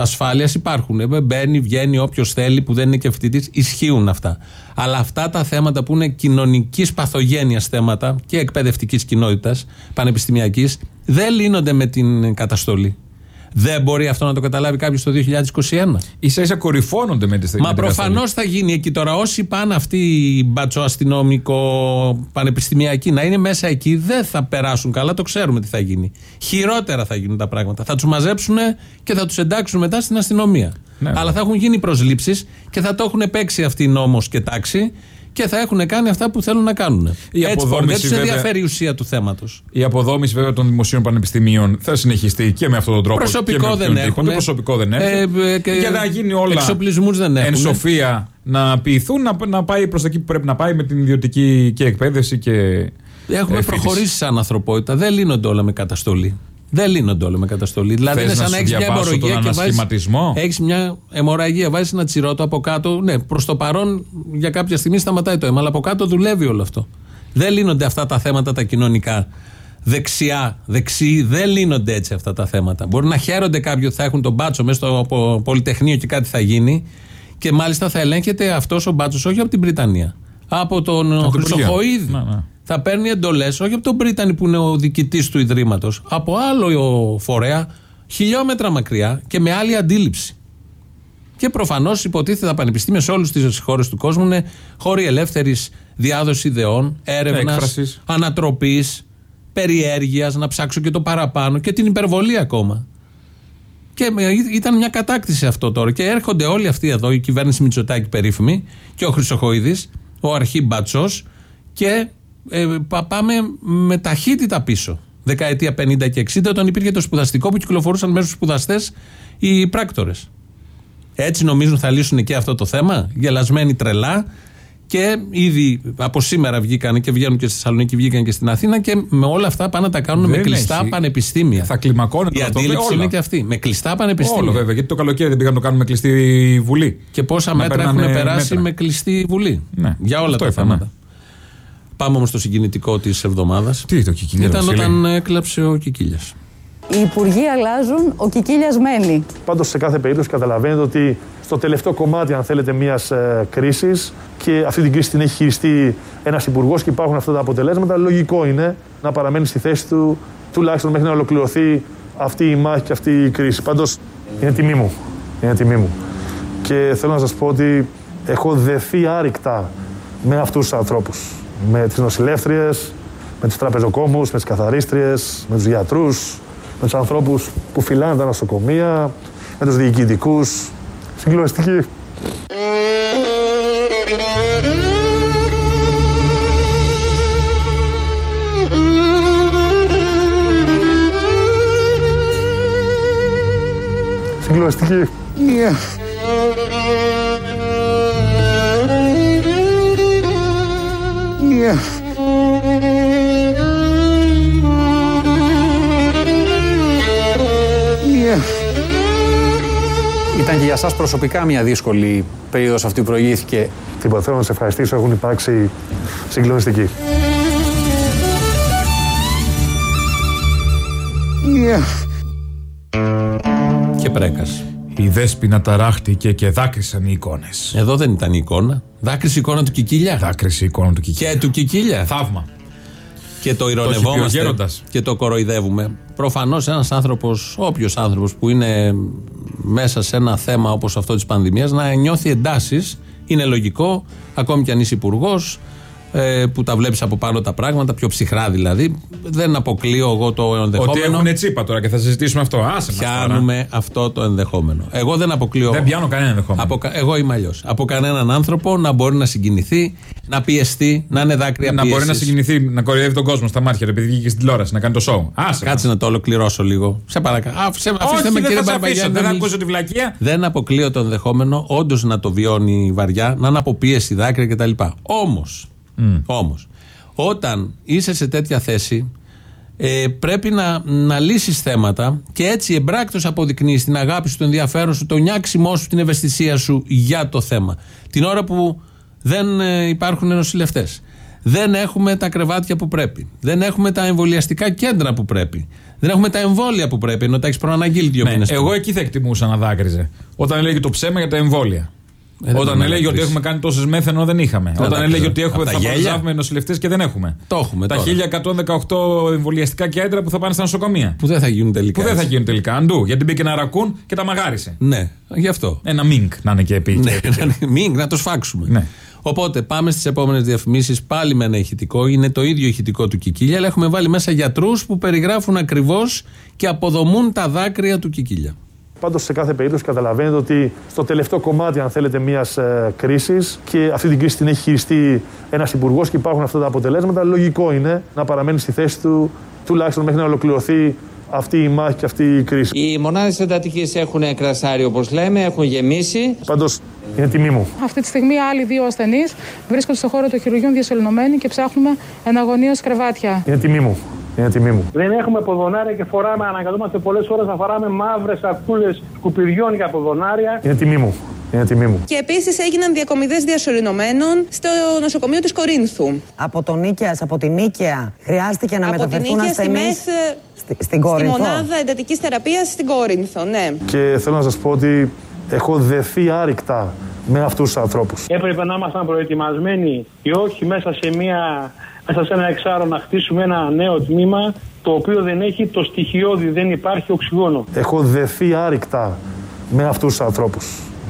ασφάλειας υπάρχουν. Ε, Μπαίνει, βγαίνει όποιος θέλει που δεν είναι και φοιτητής, ισχύουν αυτά. Αλλά αυτά τα θέματα που είναι κοινωνικής παθογένειας θέματα και εκπαιδευτικής κοινότητας, πανεπιστημιακής, δεν λύνονται με την καταστολή. Δεν μπορεί αυτό να το καταλάβει κάποιος το 2021. σα ίσα κορυφώνονται με τη Μα προφανώς θα γίνει εκεί τώρα. Όσοι πάνε αυτοί οι μπατσοαστυνόμικο πανεπιστημιακοί να είναι μέσα εκεί, δεν θα περάσουν καλά. Το ξέρουμε τι θα γίνει. Χειρότερα θα γίνουν τα πράγματα. Θα τους μαζέψουν και θα τους εντάξουν μετά στην αστυνομία. Ναι, Αλλά θα έχουν γίνει προσλήψεις και θα το έχουν παίξει αυτοί νόμος και τάξη και θα έχουν κάνει αυτά που θέλουν να κάνουν. Η Έτσι, αποδόμηση, δεν τους βέβαια- ενδιαφέρει η ουσία του θέματος. Η αποδόμηση βέβαια των δημοσίων πανεπιστημίων θα συνεχιστεί και με αυτόν τον τρόπο. Προσωπικό και με δεν οποιονδήποτε. έχουν. Προσωπικό δεν έχουν. Ε, ε, και για να γίνει όλα. εξοπλισμούς δεν έχουν. Εν σοφία να ποιηθούν, να, να πάει προς εκεί που πρέπει να πάει με την ιδιωτική και εκπαίδευση και. Έχουμε ε, προχωρήσει σαν ανθρωπότητα. Δεν λύνονται όλα με καταστολή. Δεν λύνονται όλα με καταστολή. Δηλαδή Θες είναι σαν να να σου έχεις μια διαβάσω αιμορραγία τον και βάζει. ανασχηματισμό; Έχεις μια αιμορραγία, βάζεις ένα τσιρότο από κάτω. Ναι, προς το παρόν για κάποια στιγμή σταματάει το αίμα, αλλά από κάτω δουλεύει όλο αυτό. Δεν λύνονται αυτά τα θέματα τα κοινωνικά. Δεξιά, δεξί, δεν λύνονται έτσι αυτά τα θέματα. Μπορεί να χαίρονται κάποιοι ότι θα έχουν τον μπάτσο μέσα στο πο- Πολυτεχνείο και κάτι θα γίνει. Και μάλιστα θα ελέγχεται αυτός ο μπάτσος όχι από την Βρυτανία. Από τον Από την Χρυσοχοίδη. Υπουργείο. Ναι, ναι. Θα παίρνει εντολές όχι από τον Πρίτανη που είναι ο διοικητής του Ιδρύματος, από άλλο φορέα, χιλιόμετρα μακριά και με άλλη αντίληψη. Και προφανώς υποτίθεται τα πανεπιστήμια σε όλες τις χώρες του κόσμου είναι χώροι ελεύθερης διάδοσης ιδεών, έρευνας, Έκφρασης. ανατροπής, περιέργειας, να ψάξω και το παραπάνω και την υπερβολή ακόμα. Και με- ήταν μια κατάκτηση αυτό τώρα. Και έρχονται όλοι αυτοί εδώ, η κυβέρνηση Μητσοτάκη περίφημη και ο Χρυσοχοίδης, ο αρχή Μπατσός, και ε, πα- πάμε με ταχύτητα πίσω. Δεκαετία 50 και 60, όταν υπήρχε το σπουδαστικό που κυκλοφορούσαν μέσα στους σπουδαστές οι πράκτορες. Έτσι νομίζουν θα λύσουν και αυτό το θέμα, γελασμένοι τρελά. Και ήδη από σήμερα βγήκαν και βγαίνουν και στη Θεσσαλονίκη, βγήκαν και στην Αθήνα και με όλα αυτά πάνε να τα κάνουν με Δεν κλειστά έχει. πανεπιστήμια. Θα κλιμακώνεται Η αυτό, αντίληψη όλα. είναι και αυτή. Με κλειστά πανεπιστήμια. Όλο βέβαια, γιατί το καλοκαίρι δεν πήγαμε να το κάνουμε κλειστή βουλή. Και πόσα Να μέτρα έχουν παίρνανε περάσει μέτρα. με κλειστή βουλή. Ναι, Για όλα αυτό τα είπαμε. θέματα. Πάμε όμως στο συγκινητικό της εβδομάδας. Τι το Κικίλια, Ήταν Βασίλη; όταν έκλαψε ο Κικίλιας. Οι υπουργοί αλλάζουν, ο Κικίλιας μένει. Πάντως σε κάθε περίπτωση καταλαβαίνετε ότι στο τελευταίο κομμάτι, αν θέλετε, μιας ε, κρίσης και αυτή την κρίση την έχει χειριστεί ένας υπουργός και υπάρχουν αυτά τα αποτελέσματα, λογικό είναι να παραμένει στη θέση του τουλάχιστον μέχρι να ολοκληρωθεί αυτή η μάχη και αυτή η κρίση. Πάντως είναι τιμή μου. Είναι τιμή μου. Και θέλω να σας πω ότι έχω δεθεί άρρηκτα με αυτούς τους ανθρώπους. Με τις νοσηλεύτριες, με τους τραπεζοκόμους, με τις καθαρίστριες, με τους γιατρούς, με τους ανθρώπους που φυλάνε τα νοσοκομεία, με τους διοικητικούς. Συγκλονιστική. Συγκλονιστική. Ήταν και για σας προσωπικά μια δύσκολη περίοδος αυτή που προηγήθηκε. Τίποτα, θέλω να σε ευχαριστήσω, έχουν υπάρξει συγκλονιστικοί. Και πρέκας. Η δέσποινα ταράχτηκε και δάκρυσαν οι εικόνες. Εδώ δεν ήταν η εικόνα. Δάκρυσε η εικόνα του Κικίλια. Δάκρυσε η εικόνα του Κικίλια. Και του Κικίλια. Θαύμα. Και το έχει πει ο ηρωνευόμαστε γέροντας. και το κοροϊδεύουμε. Προφανώς ένας άνθρωπος, όποιος άνθρωπος που είναι μέσα σε ένα θέμα όπως αυτό της πανδημίας, να νιώθει εντάσεις. Είναι λογικό, ακόμη κι αν είσαι υπουργός, που τα βλέπεις από πάνω τα πράγματα, πιο ψυχρά δηλαδή. Δεν αποκλείω εγώ το Ότι ενδεχόμενο. έχουν τσίπα τώρα και θα συζητήσουμε αυτό. Άσε μας τώρα. Πιάνουμε αυτό το ενδεχόμενο. Εγώ δεν αποκλείω. Δεν πιάνω κανένα ενδεχόμενο. Από, κα- εγώ είμαι αλλιώς. Από κανέναν άνθρωπο να μπορεί να συγκινηθεί, να πιεστεί, να είναι δάκρυα Να μπορεί να πίεσης. συγκινηθεί, να κοροϊδεύει τον κόσμο στα μάτια, επειδή βγήκε στην τηλεόραση να κάνει το show. Άσε. Κάτσε να το ολοκληρώσω λίγο. Σε παρακαλώ. Άφησε, αφήστε Όχι, με δεν κύριε θα σε Μπαρμπαγιάννη. αφήσω. Δεν να ακούσω μιλήσω. τη βλακεία. Δεν αποκλείω το ενδεχόμενο όντως να το βιώνει βαριά, να είναι από πίεση, δάκρυα κτλ. Όμως, όμως, όταν είσαι σε τέτοια θέση, ε, πρέπει να, να λύσεις θέματα και έτσι εμπράκτος αποδεικνύεις την αγάπη σου, το ενδιαφέρον σου, το νιάξιμό σου, την ευαισθησία σου για το θέμα. Την ώρα που δεν ε, υπάρχουν νοσηλευτές. Δεν έχουμε τα κρεβάτια που πρέπει. Δεν έχουμε τα εμβολιαστικά κέντρα που πρέπει. Δεν έχουμε τα εμβόλια που πρέπει, ενώ τα έχεις προαναγγείλει δύο Ναι, μήνες πριν. εγώ εκεί θα εκτιμούσα να δάκρυζε. Όταν έλεγε το ψέμα για τα εμβόλια. Δεν Όταν μπορούμε έλεγε να ότι κρίσει. έχουμε κάνει τόσες μέθ ενώ δεν είχαμε. Όταν δάκρυζα. έλεγε ότι έχουμε, Απ' τα θα γέλια. παρουσιάζουμε νοσηλευτέ και δεν έχουμε. Το έχουμε Τα τώρα. 1118 εμβολιαστικά κέντρα που θα πάνε στα νοσοκομεία. Που δεν θα γίνουν τελικά. Που δεν θα έτσι. γίνουν τελικά. Αντού. Γιατί μπήκε ένα ρακούν και τα μαγάρισε. Ναι, γι' αυτό. Ένα μίνκ να είναι και επί. Ναι, μην να το σφάξουμε. Ναι. Οπότε πάμε στις επόμενες διαφημίσεις. Πάλι με ένα ηχητικό. Είναι το ίδιο ηχητικό του Κικίλια, αλλά έχουμε βάλει μέσα γιατρούς που περιγράφουν ακριβώς και αποδομούν τα δάκρυα του Κικίλια. Πάντως σε κάθε περίπτωση καταλαβαίνετε ότι στο τελευταίο κομμάτι, αν θέλετε, μιας ε, κρίσης και αυτή την κρίση την έχει χειριστεί ένας υπουργός και υπάρχουν αυτά τα αποτελέσματα, λογικό είναι να παραμένει στη θέση του τουλάχιστον μέχρι να ολοκληρωθεί αυτή η μάχη και αυτή η κρίση. Οι μονάδες εντατικής έχουν κρασάρι, όπως λέμε, έχουν γεμίσει. Πάντως είναι τιμή μου. Αυτή τη στιγμή άλλοι δύο ασθενείς βρίσκονται στο χώρο των χειρουργείων διασωληνωμένοι και ψάχνουμε εναγωνίως κρεβάτια. Είναι τιμή μου. Είναι τιμή μου. Δεν έχουμε ποδονάρια και φοράμε, αναγκαζόμαστε πολλές ώρες να φοράμε μαύρες σακούλες σκουπιδιών για ποδονάρια. Είναι τιμή μου. Είναι τιμή μου. Και επίσης έγιναν διακομιδές διασωληνωμένων στο νοσοκομείο της Κορίνθου. Από τον Νίκαια, από την Νίκαια, χρειάστηκε να Από την μεταφερθούν Νίκαια στη ασθενείς ΜΕΘ, στη, στην Στη Κόρινθο. μονάδα εντατικής θεραπείας στην Κόρινθο, ναι. Και θέλω να σας πω ότι έχω δεθεί άρρηκτα με αυτούς τους ανθρώπους. Έπρεπε να ήμασταν προετοιμασμένοι και όχι μέσα σε, μια, μέσα σε ένα εξάρο να χτίσουμε ένα νέο τμήμα το οποίο δεν έχει το στοιχειώδη, δεν υπάρχει οξυγόνο. Έχω δεθεί άρρηκτα με αυτούς τους ανθρώπους.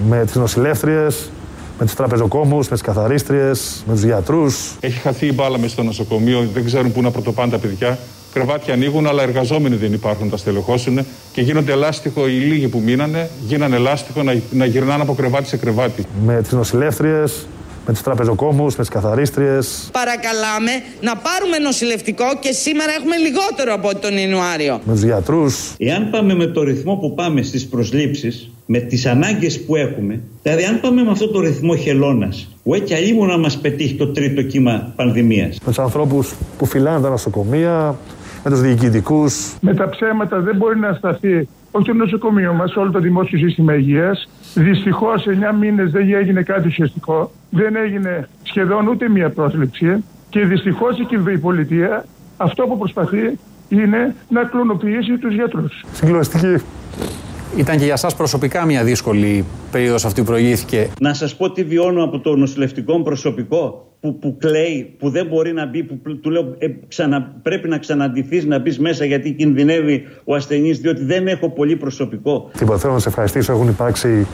Με τις νοσηλεύτριες, με τους τραπεζοκόμους, με τις καθαρίστριες, με τους γιατρούς. Έχει χαθεί η μπάλα μέσα στο νοσοκομείο, δεν ξέρουν πού να πρωτοπάνε τα παιδιά. Κρεβάτια ανοίγουν, αλλά εργαζόμενοι δεν υπάρχουν, τα στελεχώσουν και γίνονται λάστιχο οι λίγοι που μείνανε, γίνανε λάστιχο να, να γυρνάνε από κρεβάτι σε κρεβάτι. Με τις νοσηλεύτριες, με τους τραπεζοκόμους, με τις καθαρίστριες. Παρακαλάμε να πάρουμε νοσηλευτικό και σήμερα έχουμε λιγότερο από τον Ιανουάριο. με τους γιατρούς. Εάν πάμε με το ρυθμό που πάμε στις προσλήψεις, με τις ανάγκες που έχουμε, δηλαδή αν πάμε με αυτό το ρυθμό χελώνας, ουέ και αλλήμου να μας πετύχει το τρίτο κύμα πανδημίας. Με τους ανθρώπους που φυλάνε τα νοσοκομεία, με τους διοικητικούς. Με τα ψέματα δεν μπορεί να σταθεί όχι το νοσοκομείο μας, όλο το δημόσιο σύστημα υγείας. Δυστυχώς, 9 μήνες δεν έγινε κάτι ουσιαστικό. Δεν έγινε σχεδόν ούτε μία πρόσληψη. Και δυστυχώς η η πολιτεία αυτό που προσπαθεί είναι να κλωνοποιήσει τους γιατρούς. Συγκλονιστική. Ήταν και για σας προσωπικά μια δύσκολη περίοδος αυτή που προηγήθηκε. Να σας πω τι βιώνω από το νοσηλευτικό προσωπικό που, που κλαίει, που δεν μπορεί να μπει, που του λέω ε, ξανα, πρέπει να ξαναντηθείς να μπεις μέσα γιατί κινδυνεύει ο ασθενής διότι δεν έχω πολύ προσωπικό. Τίποτα. Θέλω να σε ευχαριστήσω. Έχουν υπάρξει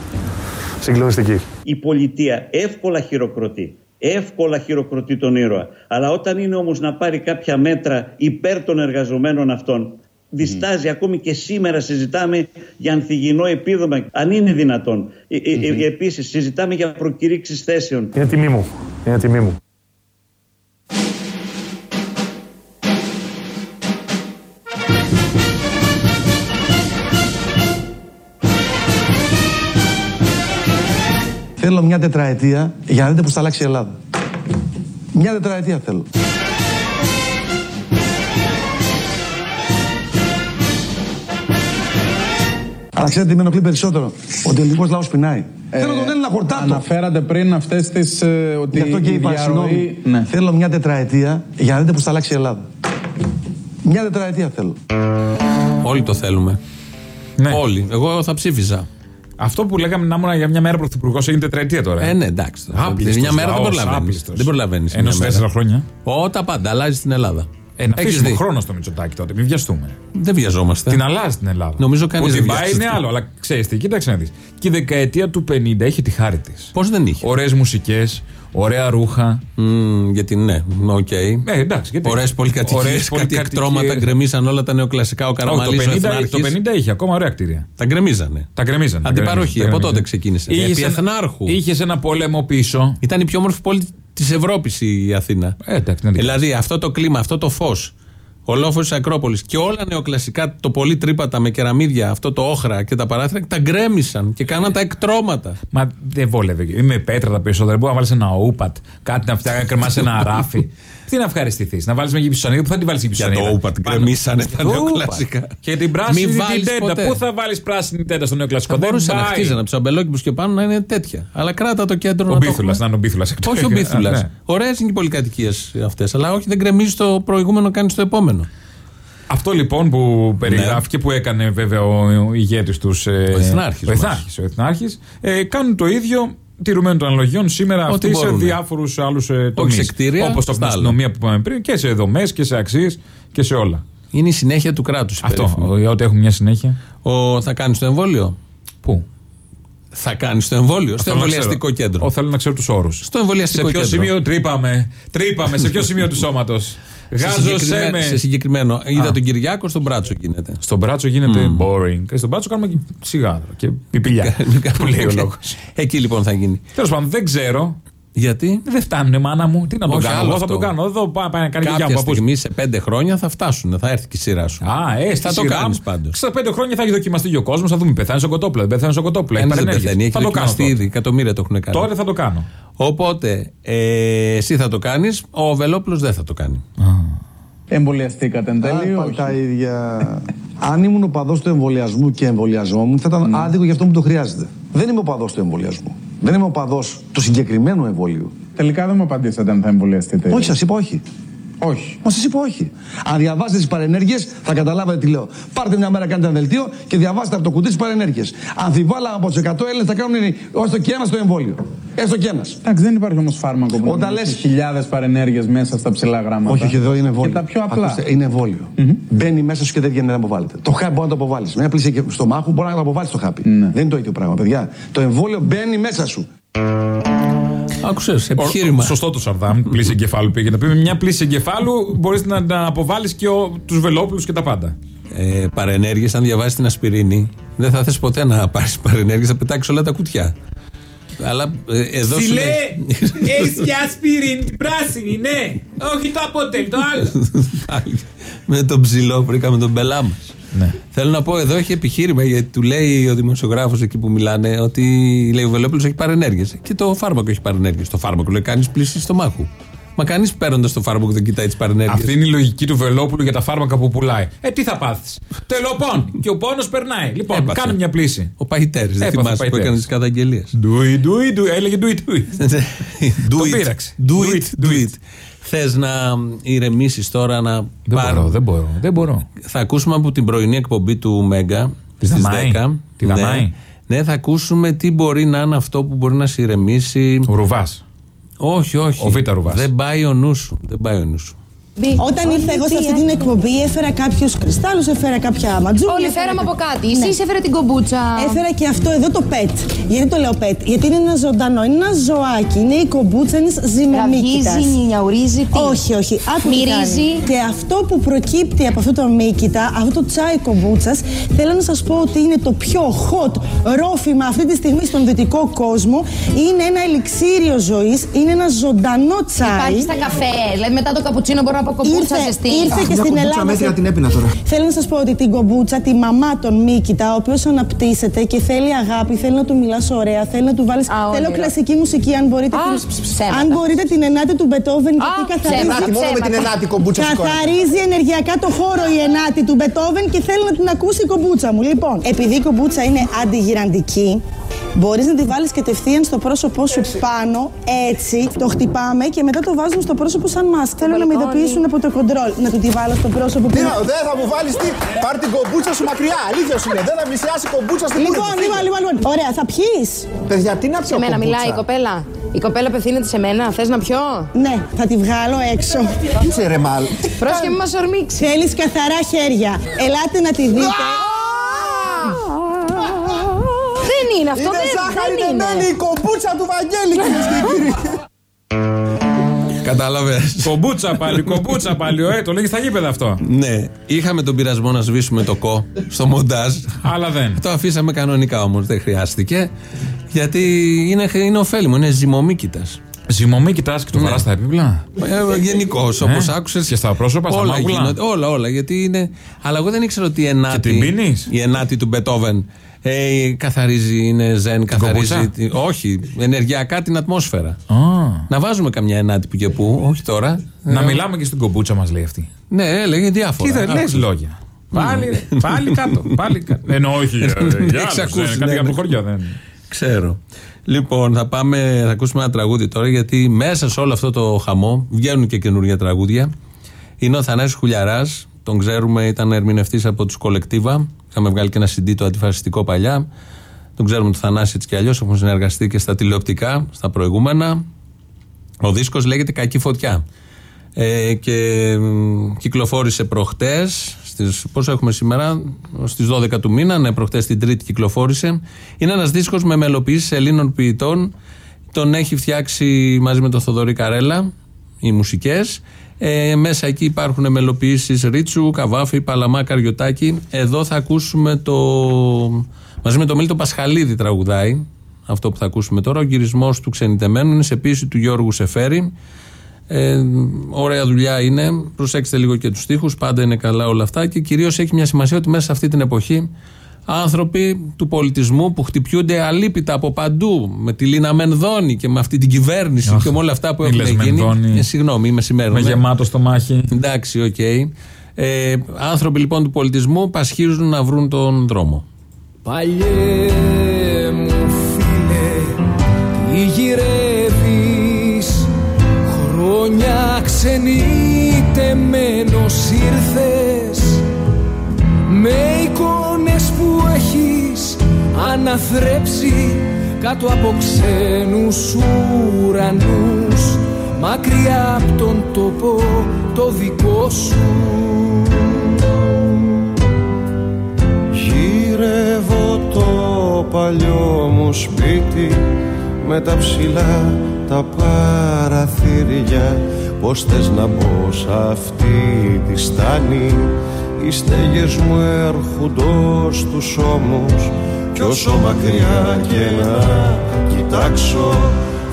συγκλονιστικοί. Η πολιτεία εύκολα χειροκροτεί. Εύκολα χειροκροτεί τον ήρωα. Αλλά όταν είναι όμως να πάρει κάποια μέτρα υπέρ των εργαζομένων αυτών, διστάζει. Ακόμη και σήμερα συζητάμε για ανθυγινό επίδομα, αν είναι δυνατόν. Ε, ε, ε, επίσης, συζητάμε για προκηρύξεις θέσεων. Είναι τιμή μου. Είναι τιμή μου. Θέλω μια τετραετία για να δείτε που θα αλλάξει η Ελλάδα. Μια τετραετία θέλω. Αλλά ξέρετε τι με ενοχλεί περισσότερο. Ο τελικός λαός πεινάει. Ε, Θέλω τον Έλληνα χορτάτο. Αναφέρατε πριν αυτές τις. Ε, ότι Γι' αυτό και η είπα, διαρροή- συγγνώμη, Ναι. θέλω μια τετραετία για να δείτε πώς θα αλλάξει η Ελλάδα. Μια τετραετία θέλω. Όλοι το θέλουμε. Όλοι. Εγώ θα ψήφιζα. Αυτό που λέγαμε να ήμουν για μια μέρα πρωθυπουργός έγινε τετραετία τώρα. Ε, ναι, εντάξει. Άπληστος μια μέρα δεν λαός, προλαβαίνεις. άπληστος. Δεν προλαβαίνει. Ενώ σε τέσσερα χρόνια. Ό, τα πάντα. Αλλάζει την Ελλάδα. Ε, να Έχεις αφήσουμε δει. χρόνος στο Μητσοτάκι τότε, μην βιαστούμε. Δεν βιαζόμαστε. Την αλλάζει την Ελλάδα. Νομίζω κανείς Που δεν την πάει βιάζεται. είναι άλλο, αλλά ξέρεις τι, κοίταξε να δεις. Και η δεκαετία του 50 έχει τη χάρη της. Πώς δεν είχε; Ωραίες μουσικές, ωραία ρούχα. Μμμ, γιατί ναι, οκ. Ε, εντάξει, γιατί. Ωραίες πολυκατοικίες. Ωραίες Κάτι πολυκατοικίες. εκτρώματα γκρεμίσαν όλα τα νεοκλασικά. Ο Όχι, Καραμαλής, ο το, 50, Εθνάρχης. το 50 είχε ακόμα ωραία κτίρια. Τα γκρεμίζανε. Τα γκρεμίζανε. τα Αντιπαροχή, γκρεμίζανε, από τα τότε γκρεμίζανε. ξεκίνησε. Είχες Επί ένα- Εθνάρχου. Είχες ένα πόλεμο πίσω. Ήταν η πιο όμορφη πόλη της Ευρώπης η Αθήνα. Ε, εντάξει, ναι, δηλαδή αυτό το κλίμα, αυτό το φως. Ο λόφος της Ακρόπολης και όλα νεοκλασικά, το πολύ τρίπατα με κεραμίδια, αυτό το ώχρα και τα παράθυρα, τα γκρέμισαν και κάναν τα εκτρώματα. Μα δεν βόλευε. Είναι πέτρα τα περισσότερα. Μπορεί να βάλεις ένα ούπατ, κάτι να φτιάξει, να κρεμάσει ένα ράφι. Τι να ευχαριστηθείς, να βάλεις μια γυψοσανίδα, πού θα την βάλεις Για γυψοσανίδα; το ούπατ γκρεμίσανε τα Το νεοκλασικά. ούπατ. Και την πράσινη Μη την βάλεις τέντα. ποτέ. Πού θα βάλεις πράσινη τέντα στο νεοκλασικό; Θα Δεν μπορούσε να πάει. χτίζανε από τους αμπελόκηπους και πάνω να είναι τέτοια. Αλλά κράτα το κέντρο Ο να το Μπίθουλας, έχουμε. να είναι ο Μπίθουλας. Όχι ο Μπίθουλας. Ωραίες είναι οι πολυκατοικίες αυτές. Αλλά όχι, δεν γκρεμίζει το προηγούμενο, κάνει το επόμενο. Αυτό λοιπόν που περιγράφει και που έκανε βέβαια ο, ο ηγέτης τους. Ε, Ο Εθνάρχης Ο μας. Εθνάρχης, ο Εθνάρχης, ε, κάνουν το ίδιο τηρουμένων των αναλογιών σήμερα Ό,τι αυτοί σε μπορούνε. διάφορους άλλους ε, τομεί. σε κτίρια, Όπως το στα άλλα. αστυνομία που είπαμε πριν και σε δομές και σε αξίες και σε όλα. Είναι η συνέχεια του κράτους. Αυτό, ο- ότι έχουμε μια συνέχεια. Ο, θα κάνει το εμβόλιο; Πού; Θα κάνει το εμβόλιο. Στο Θέλω να εμβολιαστικό ξέρω. κέντρο. Ο, θέλω να ξέρω τους όρους. Στο εμβολιαστικό Σε ποιο κέντρο. σημείο τρύπαμε. Τρύπαμε, σε ποιο σημείο του σώματος. Σε Γάζωσε συγκεκριμέ- με. Σε συγκεκριμένο. Είδα Α. τον Κυριάκο στον μπράτσο γίνεται. Στον μπράτσο γίνεται boring. Και στον μπράτσο κάνουμε και σιγάρα και πιπηλιά. που λέει ο λόγος. Εκεί λοιπόν θα γίνει. Τέλος πάντων, δεν ξέρω. Γιατί; Δεν φτάνουν, μάνα μου. Τι να το Όχι, κάνω. άλλο Εγώ θα αυτό. το κάνω. Εδώ πάει πάει να κάνει και Κάποια για μου. στιγμή σε πέντε χρόνια θα φτάσουν. Θα έρθει και η σειρά σου. Α, ε, θα το κάνει πάντως. Στα πέντε χρόνια θα έχει δοκιμαστεί και ο κόσμος. Θα δούμε. Πεθάνει στο κοτόπουλο. Δεν πεθάνει στο κοτόπουλο. Έχει Ένας δεν παρενέργειες. πεθαίνει. Έχει Θα το κάνω. δοκιμαστεί τότε. ήδη. Εκατομμύρια το έχουν κάνει. Τότε θα το κάνω. Οπότε ε, εσύ θα το κάνεις, ο Βελόπουλος δεν θα το κάνει. Εμβολιαστήκατε εν τέλει. Α, πάλι όχι. τα ίδια. Αν ήμουν ο παδός του εμβολιασμού και εμβολιαζόμουν, θα ήταν άδικο για αυτό που το χρειάζεται. Δεν είμαι ο παδός του εμβολιασμού. Δεν είμαι ο παδός του συγκεκριμένου εμβολίου. Τελικά δεν μου απαντήσατε αν θα εμβολιαστείτε. Όχι, σας είπα όχι. Όχι. Μα σας είπα όχι. Αν διαβάσετε τις παρενέργειες, θα καταλάβετε τι λέω. Πάρτε μια μέρα, κάντε ένα δελτίο και διαβάστε από το κουτί τις παρενέργειες. Αμφιβάλλα από τους 100 Έλληνες θα κάνουν έστω και ένας στο εμβόλιο. Έστω και ένας. Εντάξει, δεν υπάρχει όμως φάρμακο που Όταν να λες- λες... χιλιάδες παρενέργειες μέσα στα ψηλά γράμματα. Όχι, όχι, εδώ είναι εμβόλιο. Και τα πιο απλά. Ακούστε, είναι εμβόλιο. Μπαίνει μέσα σου και δεν βγαίνει να αποβάλλεται. Το χάπι μπορεί να το αποβάλεις. Μια πλήση στο μάχου μπορεί να το αποβάλεις το χάπι. Ναι. Δεν είναι το ίδιο πράγμα, παιδιά. Το εμβόλιο μπαίνει μέσα σου. Άκουσες, επιχείρημα. Σωστό το Σαρδάμ. Πλήση εγκεφάλου πήγε να πει. Με μια πλήση εγκεφάλου μπορείς να, να αποβάλεις και τους βελόπουλους και τα πάντα. Ε, παρενέργειες, αν διαβάσεις την ασπιρίνη, δεν θα θες ποτέ να πάρεις παρενέργειες, θα πετάξεις όλα τα κουτιά. Αλλά ε, εδώ σου λέει. έχεις ασπιρίνη την πράσινη, ναι. Όχι το αποτέλ, το άλλο. με τον ψηλό βρήκαμε τον πελά μας. Ναι. Θέλω να πω, εδώ έχει επιχείρημα γιατί του λέει ο δημοσιογράφος εκεί που μιλάνε ότι λέει ο Βελόπουλος έχει παρενέργειες. Και το φάρμακο έχει παρενέργειες. Το φάρμακο λέει κάνεις πλήση στο μάχου. Μα κανείς παίρνοντας το φάρμακο δεν κοιτάει τις παρενέργειες. Αυτή είναι η λογική του Βελόπουλου για τα φάρμακα που πουλάει. Ε, τι θα πάθεις; Τελοπών. και ο πόνος περνάει. Λοιπόν, Έπαθε. κάνε μια πλήση. Ο Παϊτέρης, δεν Έπαθε ο θυμάσαι που Παϊτέρης. έκανε τις καταγγελίες. Do it, do it, do it. Έλεγε do it, do it. do Το it. πείραξε. Do Do it, it, do do it. Θες να ηρεμήσεις τώρα να Δεν πάρω- μπορώ, δεν μπορώ, δεν μπορώ. Θα ακούσουμε από την πρωινή εκπομπή του Μέγκα Της στις Δαμάη. 10. Τη ναι. Δαμάη. ναι, θα ακούσουμε τι μπορεί να είναι αυτό που μπορεί να σε ηρεμήσει. Ο Ρουβάς. Όχι, όχι. Ο Β' Ρουβάς. Δεν πάει ο νους σου. Δεν πάει ο νους σου. Όταν ήρθα εγώ σε αυτή την εκπομπή, έφερα κάποιους κρυστάλλους, έφερα κάποια ματζούλια. Όλοι έφερα φέραμε κα- από κάτι. Ναι. Εσύ έφερε την κομπούτσα. Έφερα και αυτό εδώ το πετ. Γιατί το λέω πετ, Γιατί είναι ένα ζωντανό, είναι ένα ζωάκι. Είναι η κομπούτσα, είναι ζυμομύκητα. Ραβγίζει, νιαουρίζει, τι; Όχι, όχι. Άκου τι Μυρίζει. κάνει. Και αυτό που προκύπτει από αυτό το μύκητα, αυτό το τσάι κομπούτσας, θέλω να σας πω ότι είναι το πιο hot ρόφημα αυτή τη στιγμή στον δυτικό κόσμο. Είναι ένα ελιξίριο ζωής, είναι ένα ζωντανό τσάι. Υπάρχει στα καφέ. Δηλαδή μετά το καπουτσίνο μπορώ να από κομπούτσα Ήρθε, ζεστή. ήρθε και στην Ελλάδα. μέτρια την έπινα τώρα. Θέλω να σας πω ότι την κομπούτσα, τη μαμά των Μίκητα, ο οποίος αναπτύσσεται και θέλει αγάπη, θέλει να του μιλάς ωραία, θέλει να του βάλει. Θέλω όνειρα. κλασική μουσική, αν μπορείτε. Α, την- ψέματα. αν μπορείτε την ενάτη του Μπετόβεν, γιατί καθαρίζει. Ενάτη, μόνο με την ενάτη κομπούτσα σηκώνεται. Καθαρίζει ενεργειακά το χώρο η ενάτη του Μπετόβεν και θέλω να την ακούσει η κομπούτσα μου. Λοιπόν, επειδή η κομπούτσα είναι αντιγυραντική, Μπορείς να τη βάλεις κατευθείαν στο πρόσωπό σου πάνω, έτσι. Το χτυπάμε και μετά το βάζουμε στο πρόσωπο σαν μάσκ. Θέλω να με ειδοποιήσουν από το κοντρόλ. Να του τη βάλω στο πρόσωπο που. Τι να, δεν θα μου βάλεις τι; Πάρ την κομπούτσα σου μακριά. Αλήθεια σου λέει. Δεν θα μισιάσει κομπούτσα στην Λοιπόν, κούρη. λοιπόν, λοιπόν, λοιπόν. Ωραία, θα πιεις. Παιδιά, τι να πιω Σε μένα κομπούτσα. μιλάει η κοπέλα. Η κοπέλα απευθύνεται σε μένα. Θες να πιω; Ναι, θα τη βγάλω έξω. Είσαι ρε μάλ. Πρόσεχε μη μας ορμήξεις. Θέλεις καθαρά χέρια. Ελάτε να τη δείτε. Είναι αυτό. Είναι δεν- ζάχαρη δεν είναι. δεμένη η κομπούτσα του Βαγγέλη, κυρίες και κύριοι. Κατάλαβες. Κομπούτσα πάλι, κομπούτσα πάλι. Ε, το λέγεις στα γήπεδα αυτό. Ναι, είχαμε τον πειρασμό να σβήσουμε το κο στο μοντάζ. Αλλά δεν. Το αφήσαμε κανονικά όμως, δεν χρειάστηκε. Γιατί είναι, είναι ωφέλιμο, είναι ζυμομίκητας. Ζυμωμή, κοιτάς και το Ναι. βαράς στα επίπλα. Γενικώς, όπως Ε, άκουσες. και στα πρόσωπα, στα όλα μάγουλα. γίνονται, όλα, όλα. Γιατί είναι. Αλλά εγώ δεν ήξερα ότι η ενάτη. την πίνεις; Η ενάτη του Μπετόβεν ε, καθαρίζει, είναι ζεν, καθαρίζει. κομπούτσα; τη- όχι, ενεργειακά την ατμόσφαιρα. Α. Να βάζουμε καμιά ενάτη που και που, όχι τώρα. Να Ε, μιλάμε και στην κομπούτσα μας, λέει αυτή. Ναι, έλεγε διάφορα. Τι δεν λες; Άκουσα. λόγια. Πάλι, πάλι κάτω. Πάλι κάτω. Ενώ όχι. ε, Δεν για έχεις άλλους, ακούσει, ε, ναι, Κάτι από ναι. χωριά δεν. Ξέρω. Λοιπόν, θα πάμε, θα ακούσουμε ένα τραγούδι τώρα, γιατί μέσα σε όλο αυτό το χαμό βγαίνουν και καινούργια τραγούδια. Είναι ο Θανάσης Χουλιαράς, τον ξέρουμε, ήταν ερμηνευτής από τους Κολεκτίβα. Είχαμε βγάλει και ένα CD το αντιφασιστικό παλιά. Τον ξέρουμε τον Θανάση έτσι κι αλλιώς, έχουμε συνεργαστεί και στα τηλεοπτικά, στα προηγούμενα. Ο δίσκος λέγεται Κακή Φωτιά. Ε, και μ, κυκλοφόρησε προχτές στις, πόσο έχουμε σήμερα στις 12 του μήνα ναι προχτές την τρίτη κυκλοφόρησε. Είναι ένας δίσκος με μελοποιήσεις Ελλήνων ποιητών. Τον έχει φτιάξει μαζί με τον Θοδωρή Καρέλα οι μουσικές. Ε, μέσα εκεί υπάρχουν μελοποιήσεις Ρίτσου, Καβάφη, Παλαμά, Καριωτάκη. Εδώ θα ακούσουμε το μαζί με τον Μίλτο Πασχαλίδη τραγουδάει. Αυτό που θα ακούσουμε τώρα. Ο γυρισμός του ξενιτεμένου είναι σε πίεση του Γιώργου Σεφέρη ε, ωραία δουλειά είναι. Προσέξτε λίγο και τους τοίχους. Πάντα είναι καλά όλα αυτά. Και κυρίως έχει μια σημασία ότι μέσα σε αυτή την εποχή άνθρωποι του πολιτισμού που χτυπιούνται αλύπητα από παντού με τη Λίνα Μενδώνη και με αυτή την κυβέρνηση Αχ, και με όλα αυτά που μη έχουν λες γίνει. Μενδώνη. Ε, συγγνώμη, είμαι σήμερα. Με γεμάτο στομάχι. Εντάξει, οκ. Ε, άνθρωποι λοιπόν του πολιτισμού πασχίζουν να βρουν τον δρόμο. Παλιέ μου φίλε, τι γυρεύεις ξενιτεμένος ήρθες. Με εικόνες που έχεις αναθρέψει Κάτω από ξένους ουρανούς. Μακριά από τον τόπο το δικό σου. Γυρεύω το παλιό μου σπίτι με τα ψηλά τα παραθύρια Πως θες να μπω σ' αυτή τη στάνη; Οι στέγες μου έρχονται στους ώμους Κι όσο μακριά και να κοιτάξω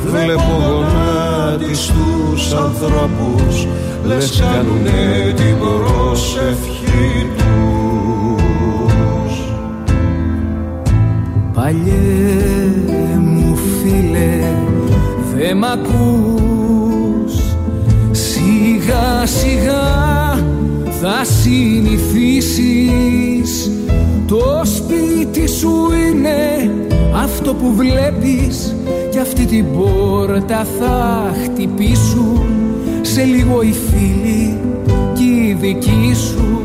Βλέπω γονάτιστους ανθρώπους Λες κάνουνε την προσευχή τους. Παλιέ μου φίλε δε μ' ακούς Σιγά σιγά θα συνηθίσεις. Το σπίτι σου είναι αυτό που βλέπεις Κι αυτή την πόρτα θα χτυπήσουν. Σε λίγο οι φίλοι κι οι δικοί σου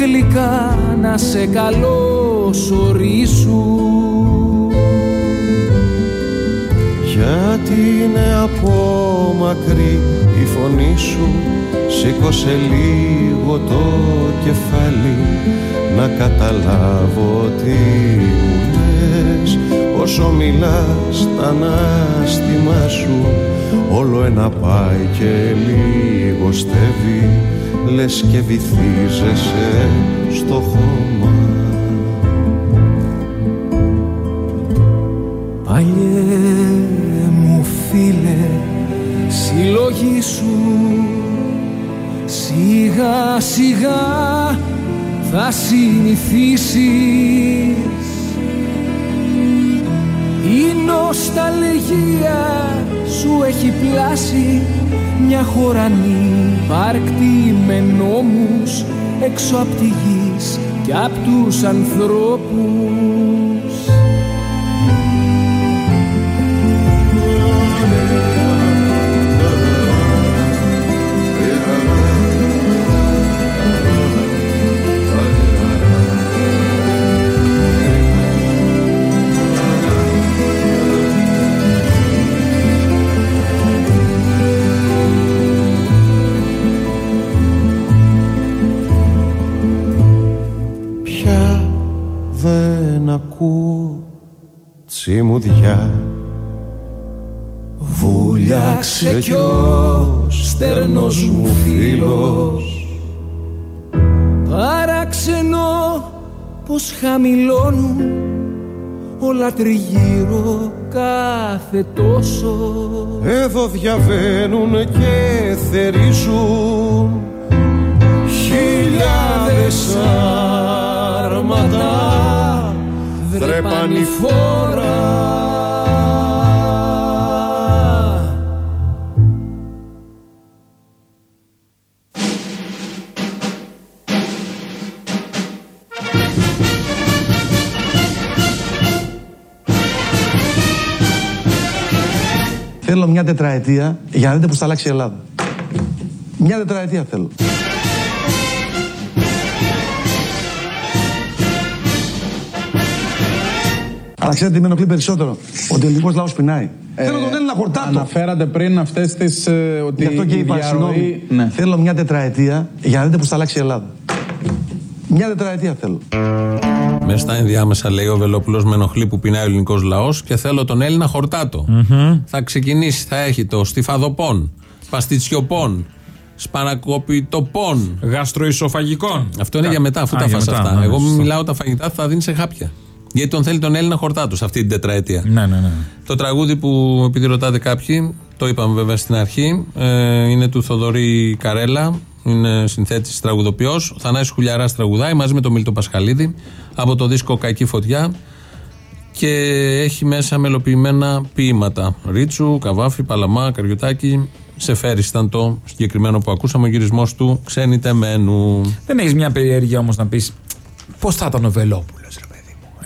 Γλυκά να σε καλωσορίσουν Γιατί είναι από μακρύ. Η φωνή σου Σήκωσε λίγο το κεφάλι. Να καταλάβω τι μου λες. Όσο μιλάς τα ανάστημά σου Όλο ένα πάει και λίγο στεύει. Λες και βυθίζεσαι στο χώμα. Παλιές μου φίλε, συλλογή σου, σιγά σιγά θα συνηθίσεις. Η νοσταλγία σου έχει πλάσει μια χωρανή πάρκτη με νόμους έξω απ' τη γης και απ' τους ανθρώπους δεν ακούω τσιμουδιά Βούλιαξε κι ο στερνός μου φίλος. Παραξενώ πως χαμηλώνουν όλα τριγύρω κάθε τόσο. Εδώ διαβαίνουν και θερίζουν Χιλιάδες άρματα δρέπαν φορά Θέλω μια τετραετία για να δείτε πώς θα αλλάξει η Ελλάδα. Μια τετραετία θέλω. Αλλά ξέρετε τι με ενοχλεί περισσότερο; Ότι ο ελληνικός λαός πεινάει. Θέλω τον Έλληνα χορτάτο. Αναφέρατε πριν αυτές τις. ότι Γι' αυτό και η είπα, διαρροή- συγγνώμη, Ναι. θέλω μια τετραετία για να δείτε πώς θα αλλάξει η Ελλάδα. Μια τετραετία θέλω. Μέσα στα ενδιάμεσα λέει ο Βελόπουλος με ενοχλεί που πεινάει ο ελληνικός λαός και θέλω τον Έλληνα χορτάτο. Θα ξεκινήσει, θα έχει το στιφαδοπών, παστιτσιοπών, σπανακοπιτοπών. Γαστροϊσοφαγικών. Αυτό είναι για μετά, αφού Α, τα για φας μετά, αυτά. ναι, Εγώ σωστό. μιλάω τα φαγητά θα δίνει σε χάπια. Γιατί τον θέλει τον Έλληνα χορτάτο σε αυτή την τετραετία. Ναι, ναι, ναι. Το τραγούδι που επειδή ρωτάτε κάποιοι, το είπαμε βέβαια στην αρχή, ε, είναι του Θοδωρή Καρέλα, είναι συνθέτης τραγουδοποιός. Ο Θανάσης Χουλιαράς τραγουδάει μαζί με τον Μίλτο Πασχαλίδη από το δίσκο Κακή Φωτιά και έχει μέσα μελοποιημένα ποίηματα. Ρίτσου, Καβάφη, Παλαμά, Καρυωτάκη. Σεφέρη ήταν το συγκεκριμένο που ακούσαμε, ο γυρισμός του ξενιτεμένου. Δεν έχεις μια περιέργεια όμως να πεις πώς θα ήταν ο Βελόπουλος, ρε παιδί μου.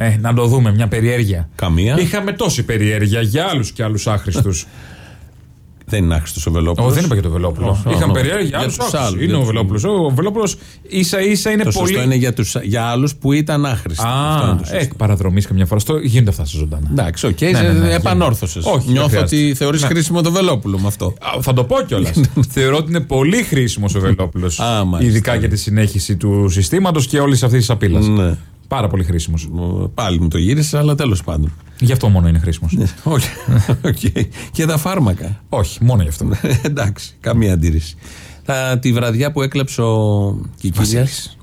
Ε, να το δούμε, μια περιέργεια. Καμία. Είχαμε τόση περιέργεια για άλλους και άλλους άχρηστους. Δεν είναι άχρηστος ο Βελόπουλος. Όχι, δεν είπα για τον Βελόπουλο. Όχι, Είχαμε όχι. περιέργεια για Για άλλους τους άχρηστους. άλλους, Είναι για ο τους Βελόπουλος. Ο Βελόπουλος ίσα ίσα είναι το πολύ. σωστό είναι για, τους, για άλλους που ήταν άχρηστοι. Αυτό είναι Α, το σωστό. εκ παραδρομής καμιά φορά. Στο γίνονται αυτά σε ζωντανά. Εντάξει, οκ, Ναι, ναι, ναι, okay, επανόρθωσες. Όχι, δεν Νιώθω χρειάζεται. ότι θεωρείς Ναι. χρήσιμο το Βελόπουλο με αυτό. Α, Θα το πω κιόλας. Θεωρώ ότι είναι πολύ χρήσιμος ο Βελόπουλος. Α, μάλιστα. Ειδικά για τη συνέχιση του συστήματος και όλης αυτής της απειλής. Ναι. Πάρα πολύ χρήσιμος. Πάλι μου το γύρισε, αλλά τέλος πάντων. Γι' αυτό μόνο είναι χρήσιμος. Όχι. Οκ. Και τα φάρμακα. Όχι, μόνο γι' αυτό. Εντάξει, καμία αντίρρηση. Τα, τη βραδιά που έκλεψε ο Κικίλιας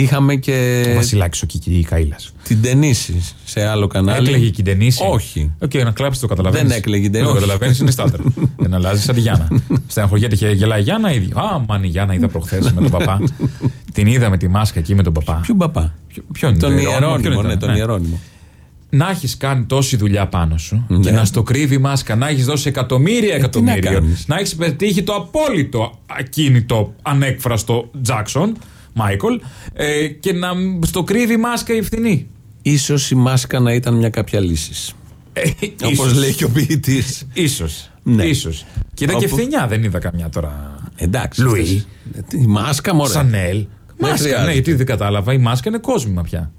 είχαμε και Ο Βασιλάκης ο Κική Καήλα. την Ντενίση σε άλλο κανάλι. Έκλαιγε και η Ντενίση. Όχι. Οκ, να κλάψει το καταλαβαίνεις. Δεν έκλαιγε η Δεν Ντενίση. το καταλαβαίνεις, είναι στάντερ. Δεν αλλάζει σαν τη Γιάννα. Στεναχωριέται και γελάει η Γιάννα ίδιο. Α, μαν η Γιάννα είδα προχθές με τον παπά. Την είδα με τη μάσκα εκεί με τον παπά. Ποιον παπά; Ποιον Τον Ιερώνυμο, ποιον Ιερώνυμο, ήταν, ναι, τον ναι. Ιερώνυμο. Να έχεις κάνει τόση δουλειά πάνω σου Ναι. και να στο κρύβει η μάσκα, να έχεις δώσει εκατομμύρια εκατομμύρια, κάνεις; να έχεις πετύχει το απόλυτο ακίνητο ανέκφραστο Τζάξον, Μάικολ, ε, και να μ- στο κρύβει η μάσκα η ευθυνή. Ίσως η μάσκα να ήταν μια κάποια λύση. Όπως ίσως. λέει και ο ποιητής. Ίσως. Ναι. Ίσως. Και ήταν και Όπου- φθηνιά, δεν είδα καμιά τώρα. Εντάξει. Λουί. αυτές- Η μάσκα, μωρέ. Σανέλ. Μάσκα, χρειάζεται. ναι, γιατί δεν κατάλαβα. Η μάσκα είναι κόσμημα πια.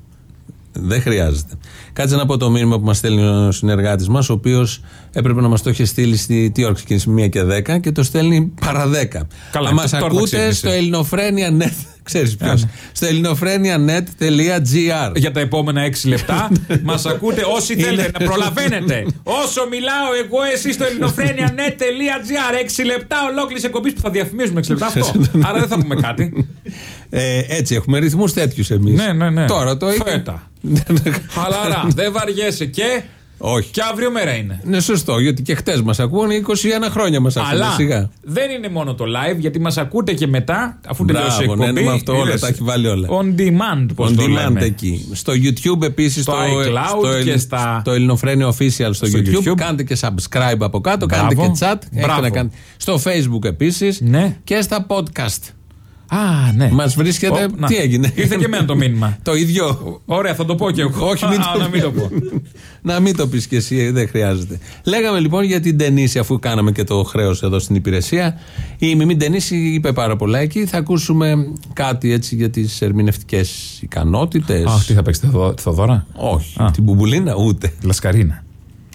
Δεν χρειάζεται. Κάτσε να πω το μήνυμα που μας στέλνει ο συνεργάτης μας, ο οποίος έπρεπε να μας το είχε στείλει στη. Τι ώρα ξεκίνησε, 1 και 10 και το στέλνει παρά 10. Καλά, Αν μας τώρα τα ακούτε ξύπνησε. στο ελληνοφρένια.net. Ξέρεις ποιος. Στο ελληνοφρένια.net.gr. Για τα επόμενα 6 λεπτά μας ακούτε όσοι θέλετε να προλαβαίνετε. Όσο μιλάω εγώ, εσεί στο ελληνοφρένια.net.gr 6 λεπτά ολόκληρης εκπομπής που θα διαφημίζουμε 6 λεπτά αυτό. Άρα δεν θα πούμε κάτι. Ε, έτσι, έχουμε ρυθμούς τέτοιους εμείς. Ναι, ναι, ναι. Τώρα το Φέτα. Χαλαρά, δεν βαριέσαι και. Όχι. Και αύριο μέρα είναι. Ναι, σωστό, γιατί και χτες μας ακούνε, 21 χρόνια μας ακούνε. Αλλά Σιγά. δεν είναι μόνο το live, γιατί μας ακούτε και μετά, αφού τελειώσει η Μπράβο, ναι, εκπομπή. ναι, με αυτό όλα, είδες, τα έχει βάλει όλα. On demand, πώς On το demand λέμε. εκεί. Στο YouTube επίσης. Στο στο, iCloud στο, και στα- στο Ελληνοφρένιο Official στο, Στο YouTube. YouTube. Κάντε και subscribe από κάτω. Κάντε Μπράβο. και chat. Έχετε Μπράβο. να κάνετε. Στο Facebook επίσης. Ναι. Και στα podcast. Α, ναι. Μας βρίσκεται. Ω, να. Τι έγινε; Ήρθε και εμένα το μήνυμα. το ίδιο. Ωραία, θα το πω και εγώ. Όχι, μην Α, το, να μην το πω. να μην το πεις και εσύ, δεν χρειάζεται. Λέγαμε λοιπόν για την Τενίση, αφού κάναμε και το χρέος εδώ στην υπηρεσία. Η Μιμή Τενίση είπε πάρα πολλά εκεί. Θα ακούσουμε κάτι έτσι για τις ερμηνευτικές ικανότητες. Αχ, τι θα παίξετε, Θοδο- Θοδώρα. Όχι. Την Μπουμπουλίνα ούτε. Λασκαρίνα.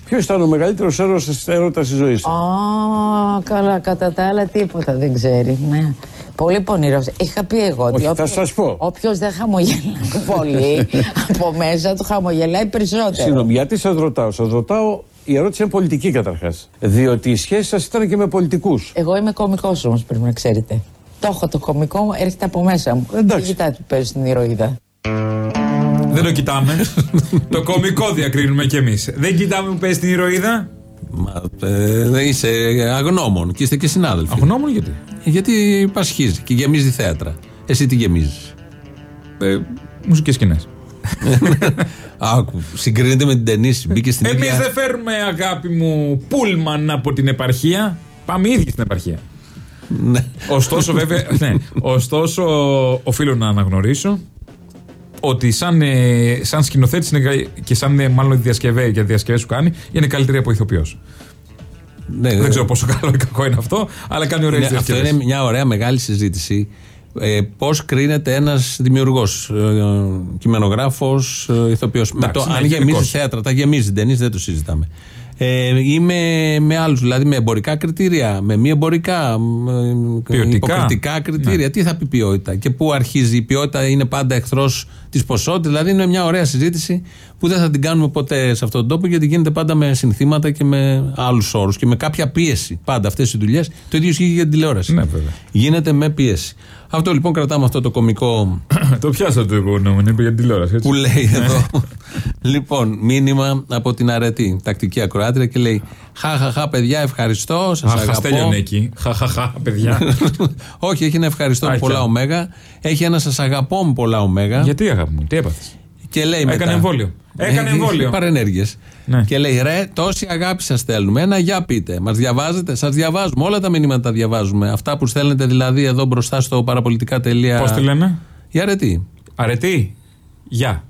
Ποιος ήταν ο μεγαλύτερος έρωτας τη ζωής; Σου. Α, καλά, κατά τα άλλα τίποτα δεν ξέρει. Ναι. Πολύ πονηρός. Είχα πει εγώ ότι. Όχι, θα όποιος- σας πω. Όποιος δεν χαμογελάει πολύ, από μέσα του χαμογελάει περισσότερο. Συγγνώμη, γιατί σας ρωτάω; Σας ρωτάω, η ερώτηση είναι πολιτική καταρχάς. Διότι η σχέση σας ήταν και με πολιτικούς. Εγώ είμαι κωμικό όμως, πρέπει να ξέρετε. Το έχω το κωμικό μου, έρχεται από μέσα μου. Εντάξει. Δεν κοιτάτε που παίζει στην ηρωίδα. Δεν το κοιτάμε. το κωμικό διακρίνουμε κι εμείς. Δεν κοιτάμε που παίζει την ηρωίδα. Μα, ε, είσαι αγνώμων και είστε και συνάδελφοι. Αγνώμων γιατί; Γιατί πασχίζει και γεμίζει θέατρα. Εσύ τι γεμίζεις; Ε, Μουσικές σκηνές. Άκου, συγκρίνεται με την Τενίση. Μπήκε στην Εμείς ίδια. δεν φέρνουμε, αγάπη μου, πούλμαν από την επαρχία. Πάμε οι ίδιοι στην επαρχία. Ναι. Ωστόσο, βέβαια, ναι, ωστόσο, οφείλω να αναγνωρίσω ότι σαν, ε, σαν σκηνοθέτης και σαν ε, μάλλον διασκευέ και διασκευές σου κάνει, είναι καλύτερη από ηθοποιός. Ναι, Δεν ξέρω πόσο καλό ή κακό είναι αυτό, αλλά κάνει ωραίες Ναι, αυτό διασκευές. είναι μια ωραία μεγάλη συζήτηση. Ε, Πώς κρίνεται ένας δημιουργός, ε, κειμενογράφος, ε, ηθοποιός. Με Εντάξει, το ναι, αν γεμίζει γενικός. θέατρα, τα γεμίζει ταινίε, δεν το συζητάμε. Ε, ή με, με άλλους, δηλαδή με εμπορικά κριτήρια, με μη εμπορικά, με Ποιοτικά. υποκριτικά κριτήρια. Ναι. Τι θα πει ποιότητα και πού αρχίζει η ποιότητα, είναι πάντα εχθρός της ποσότητας. Δηλαδή είναι μια ωραία συζήτηση που δεν θα την κάνουμε ποτέ σε αυτόν τον τόπο γιατί γίνεται πάντα με συνθήματα και με άλλους όρους και με κάποια πίεση. Πάντα αυτές οι δουλειές. Το ίδιο ισχύει και για την τηλεόραση. Ναι, βέβαια. Γίνεται με πίεση. Αυτό λοιπόν κρατάμε αυτό το κωμικό το πιάσα το εγώ νόμο, είπε για την τηλεόραση. έτσι. που λέει εδώ. λοιπόν, μήνυμα από την αρετή, τακτική ακροάτρια και λέει Χαχαχά, παιδιά, ευχαριστώ. Σας Αχ, αγαπώ. τέλειωνε εκεί. Χαχαχά, παιδιά. Όχι, έχει ένα ευχαριστώ με Άχια. πολλά ωμέγα. Έχει ένα σας αγαπώ με πολλά ωμέγα. Γιατί αγάπη μου, τι έπαθες; Και λέει Έκανε μετά. εμβόλιο. Έκανε εμβόλιο. Παρενέργειες. Ναι. Και λέει ρε, τόση αγάπη σας στέλνουμε. Ένα για πείτε. Μας διαβάζετε, σας διαβάζουμε. Όλα τα μηνύματα τα διαβάζουμε. Αυτά που στέλνετε δηλαδή εδώ μπροστά στο παραπολιτικά.gr. Πώς τη λένε, Η αρετή. Αρετή. Γεια.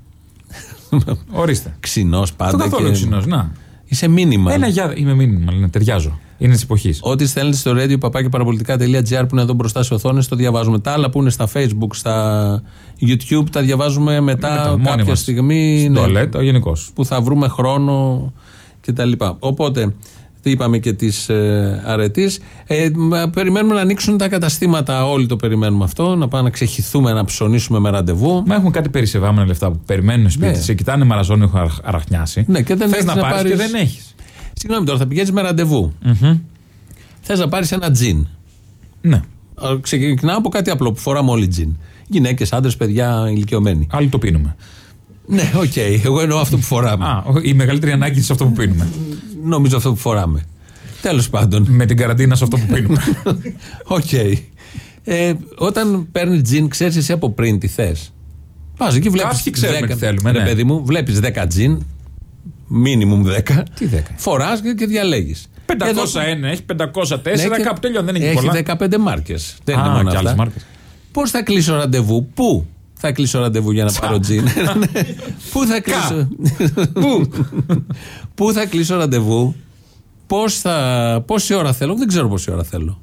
Ορίστε. Ξινός πάντα. Το καθόλου και- ξινός, να. Είσαι μήνυμα. Ένα γεια. Είμαι μήνυμα, λένε, ταιριάζω. Είναι της εποχής. Ό,τι στέλνετε στο radio παπάκι παραπολιτικά.gr που είναι εδώ μπροστά σε οθόνες, το διαβάζουμε. Τα άλλα που είναι στα Facebook, στα YouTube, τα διαβάζουμε μετά, Μετά, μόνοι κάποια μας. στιγμή. Στην ναι, τουαλέτα, γενικώ. που θα βρούμε χρόνο κτλ. Οπότε, τι είπαμε και της ε, αρετής. Ε, μα, περιμένουμε να ανοίξουν τα καταστήματα. Όλοι το περιμένουμε αυτό. Να πάμε να ξεχυθούμε, να ψωνίσουμε με ραντεβού. Μα έχουν κάτι περισσευάμενα λεφτά που περιμένουν σπίτι, Ναι. σε κοιτάνε μαραζόν, έχουν αραχ- αραχνιάσει. Ναι, και δεν Θες έχεις να να πάρεις και πάρεις- δεν έχεις. Συγγνώμη τώρα, θα πηγαίνεις με ραντεβού. Θες να πάρεις ένα τζιν. Ναι. Ε, Ξεκινάω από κάτι απλό που φοράμε όλοι τζιν. Γυναίκες, άντρες, παιδιά, ηλικιωμένοι. Άλλοι το πίνουμε. Ναι, οκ. Εγώ εννοώ αυτό που φοράμε. Α, η μεγαλύτερη ανάγκη είναι σε αυτό που πίνουμε. Νομίζω αυτό που φοράμε. Τέλος πάντων. Με την καραντίνα σε αυτό που πίνουμε. Οκ. Ε, όταν παίρνεις τζιν, ξέρεις εσύ από πριν τι θες. Πας εκεί βλέπεις. Κάποιοι ξέρουμε τι θέλουμε, ναι. παιδί μου, βλέπεις 10 τζιν, minimum 10. Τι 10? Φοράς και, και διαλέγει. 501 έχει, 504, Ναι, κάπου τέλειω δεν έχει, έχει πολλά. 15 μάρκες. Δεν Α, είναι μόνο και άλλες αυτά. μάρκες. Πώς θα κλείσω ραντεβού, πού θα κλείσω ραντεβού για να πάρω τζιν; Ναι. Πού θα κλείσω. Πού; Πού θα κλείσω ραντεβού, πώς θα, πόση ώρα θέλω, δεν ξέρω πόση ώρα θέλω.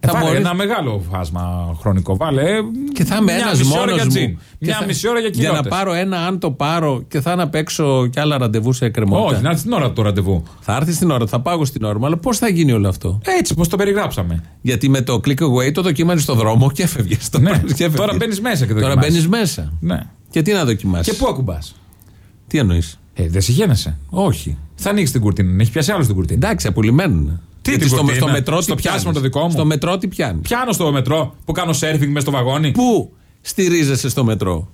Ε, Θα βάλε μπορείς- ένα μεγάλο φάσμα χρονικό. Βάλε. ε, Και θα είμαι μια ένας μισή ώρα μόνος για μου. τζιν. Και Μια θα- μισή ώρα για Για να κοιλώτες. πάρω ένα, αν το πάρω και θα να παίξω κι άλλα ραντεβού σε εκκρεμότητα. Όχι, να έρθει την ώρα του ραντεβού. Θα έρθει στην ώρα, θα πάω στην ώρα μου, αλλά πώς θα γίνει όλο αυτό; Έτσι, πώς το περιγράψαμε. Γιατί με το click away το δοκίμαζε στο δρόμο και έφευγες. Ναι, τώρα μπαίνεις μέσα και Τώρα δοκιμάζεις. μπαίνεις μέσα. Ναι. Και τι να δοκιμάσεις; Και πού ακουμπάς; Τι εννοείς; Ε, δεν συγχαίνεσαι. Όχι. Θα ανοίξεις την κουρτίνα. Έχει πιάσει άλλο την κουρτίνα. Εντάξει, απολυμμένο είναι. Τι Γιατί την στο, κουρτίνα; στο μετρό Στο τι πιάσιμο πιάνεις; το δικό μου. Στο μετρό τι πιάνεις; Πιάνω στο μετρό που κάνω σέρφινγκ μες στο βαγόνι. Πού στηρίζεσαι στο μετρό;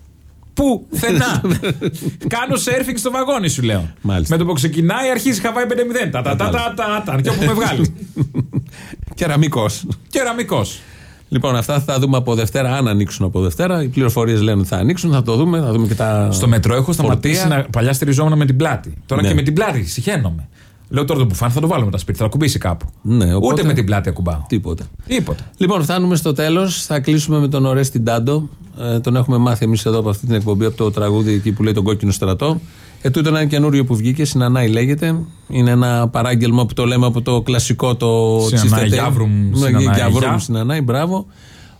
Πουθενά. Κάνω σέρφινγκ στο βαγόνι σου λέω. Με το που ξεκινάει αρχίζει χαβάει 5-0. Τα τα τα τα τα τα. Και όπου με βγάλει. Κεραμικός. Κεραμικός. Λοιπόν, αυτά θα τα δούμε από Δευτέρα, αν ανοίξουν από Δευτέρα. Οι πληροφορίες λένε ότι θα ανοίξουν, θα το δούμε. Θα δούμε και τα. Στο μετρό έχω σταματήσει φορτία. να παλιά στηριζόμουν με την πλάτη. Τώρα Ναι. και με την πλάτη συχαίνομαι. Λέω τώρα το μπουφάν θα το βάλω με τα σπίτι, θα ακουμπήσει κάπου. Ναι, οπότε- Ούτε με την πλάτη ακουμπάω. Τίποτα. Τίποτα. Λοιπόν, φτάνουμε στο τέλος. Θα κλείσουμε με τον Ορέστη Ντάντο. Ε, τον έχουμε μάθει εμείς εδώ από αυτή την εκπομπή, από το τραγούδι εκεί που λέει τον κόκκινο στρατό. Ε, τούτο είναι ένα καινούριο που βγήκε, Συνανάη λέγεται. Είναι ένα παράγγελμα που το λέμε από το κλασικό το Συνανάη, τσιφτετέ. Γιάβρουμ, Ναι, Συνανάη, Γιάβρουμ, Γιά. Συνανάη, μπράβο.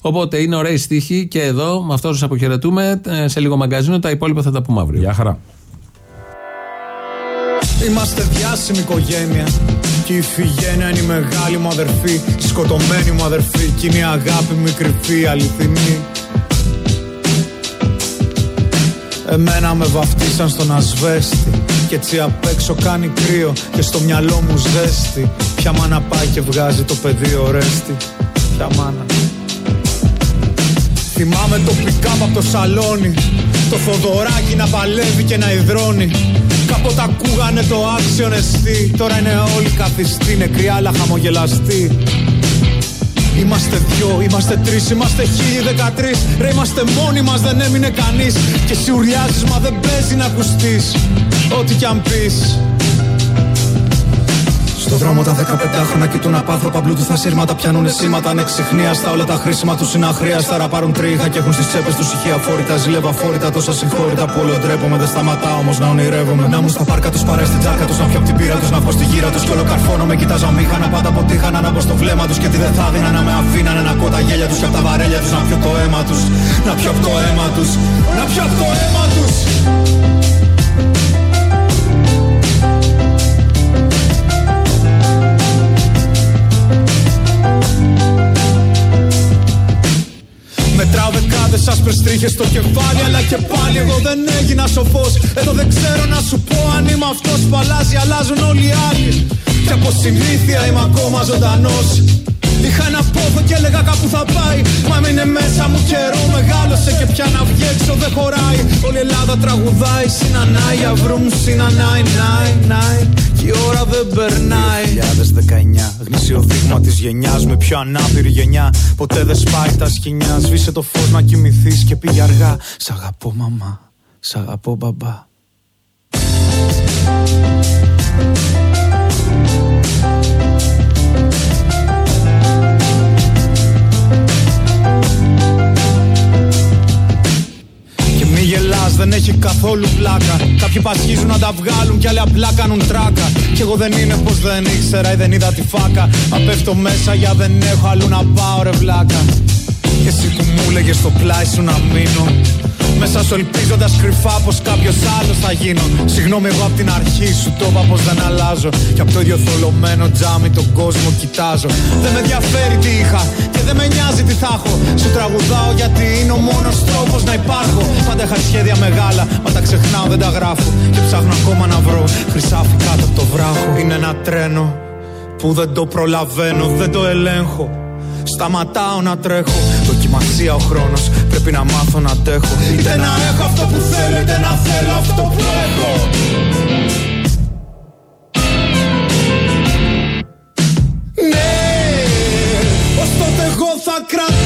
Οπότε είναι ωραίοι στίχοι και εδώ με αυτό σας αποχαιρετούμε. Ε, σε λίγο μαγκαζίνο, τα υπόλοιπα θα τα πούμε αύριο. Γεια χαρά. Είμαστε διάσημη οικογένεια. Και η Φιγένεια είναι η μεγάλη μου αδερφή. Η σκοτωμένη μου αδερφή. Κι είναι η αγάπη μου η κρυφή αληθινή. Εμένα με βαφτίσαν στον ασβέστη. Κι έτσι απ' έξω κάνει κρύο. Και στο μυαλό μου ζέστη. Ποια μάνα πάει και βγάζει το παιδί ορέστη. Ποια μάνα. Θυμάμαι το pick-up από το σαλόνι. Το Θοδωράκι να παλεύει και να υδρώνει Κάποτε ακούγανε το άξιον εστί Τώρα είναι όλοι καθιστοί νεκροί αλλά χαμογελαστοί. Είμαστε δυο, είμαστε τρεις, είμαστε χίλιοι δεκατρεις Ρε είμαστε μόνοι μας, δεν έμεινε κανείς. Και εσύ ουρλιάζεις μα δεν παίζει να ακουστείς. Ό,τι κι αν πεις στο δρόμο τα 15 χρόνια κοιτούν απάνθρωπα μπλούτου στα σύρματα. Πιάνουν σήματα ανεξιχνία στα όλα τα χρήσιμα τους είναι αχρίαστα. Να πάρουν τρίχα και έχουν στις τσέπες τους ηχεία φόρητα. Ζηλεύα φόρητα τόσα συγχώρητα που όλο ντρέπομαι. Δεν σταματάω όμως να ονειρεύομαι. Να μου στα πάρκα τους παρέ στην τσάκα τους. Να πιω απ' την πύρα τους. Να βγω στη γύρα τους. Κι όλο καρφώνω με κοιτάζα μήχανα. Πάντα αποτύχανα να μπω στο βλέμμα τους. Και τι δεν θα δίνα να με αφήνανε να ακούω τα γέλια τους. Και απ' τα βαρέλια τους να πιω το αίμα τους. Να πιω απ' το αίμα τους. Να πιω απ' το αίμα τους. Μετράω δεκάδε άσπρε τρίχε στο κεφάλι, αλλά και πάλι εγώ δεν έγινα σοφός. Εδώ δεν ξέρω να σου πω αν είμαι αυτός που αλλάζει, αλλάζουν όλοι οι άλλοι. Και από συνήθεια είμαι ακόμα ζωντανός. Είχα ένα πόθο και έλεγα κάπου θα πάει. Μα μείνε μέσα μου καιρό, μεγάλωσε και πια να βγει έξω δεν χωράει. Όλη η Ελλάδα τραγουδάει, συνανάει, αυρούμ, συνανάει, νάι, νάι. Και η ώρα δεν περνάει. 2019, γνήσιο δείγμα της γενιάς με πιο ανάπηρη γενιά. Ποτέ δεν σπάει τα σκηνιά. Σβήσε το φως να κοιμηθείς και πήγε αργά. Σ' αγαπώ, μαμά. Σ' αγαπώ, μπαμπά. Δεν έχει καθόλου πλάκα. Κάποιοι πασχίζουν να τα βγάλουν κι άλλοι απλά κάνουν τράκα. Κι εγώ δεν είναι πως δεν ήξερα ή δεν είδα τη φάκα. Μα πέφτω μέσα για δεν έχω αλλού να πάω ρε βλάκα. Και εσύ που μου έλεγες στο πλάι σου να μείνω μέσα σου ελπίζοντας κρυφά πως κάποιος άλλος θα γίνω. Συγγνώμη, εγώ από την αρχή σου το είπα πως δεν αλλάζω. Και από το ίδιο θολωμένο τζάμι τον κόσμο κοιτάζω. Δεν με ενδιαφέρει τι είχα και δεν με νοιάζει τι θα έχω. Σου τραγουδάω γιατί είναι ο μόνος τρόπος να υπάρχω. Πάντα είχα σχέδια μεγάλα, μα τα ξεχνάω, δεν τα γράφω. Και ψάχνω ακόμα να βρω χρυσάφι κάτω από το βράχο. Είναι ένα τρένο που δεν το προλαβαίνω, δεν το ελέγχω. Σταματάω να τρέχω. Δοκιμασία ο χρόνος. Πρέπει να μάθω να τέχω. Είτε να έχω αυτό που θέλω, είτε να θέλω αυτό που έχω. Ναι, ως τότε εγώ θα κρατήσω.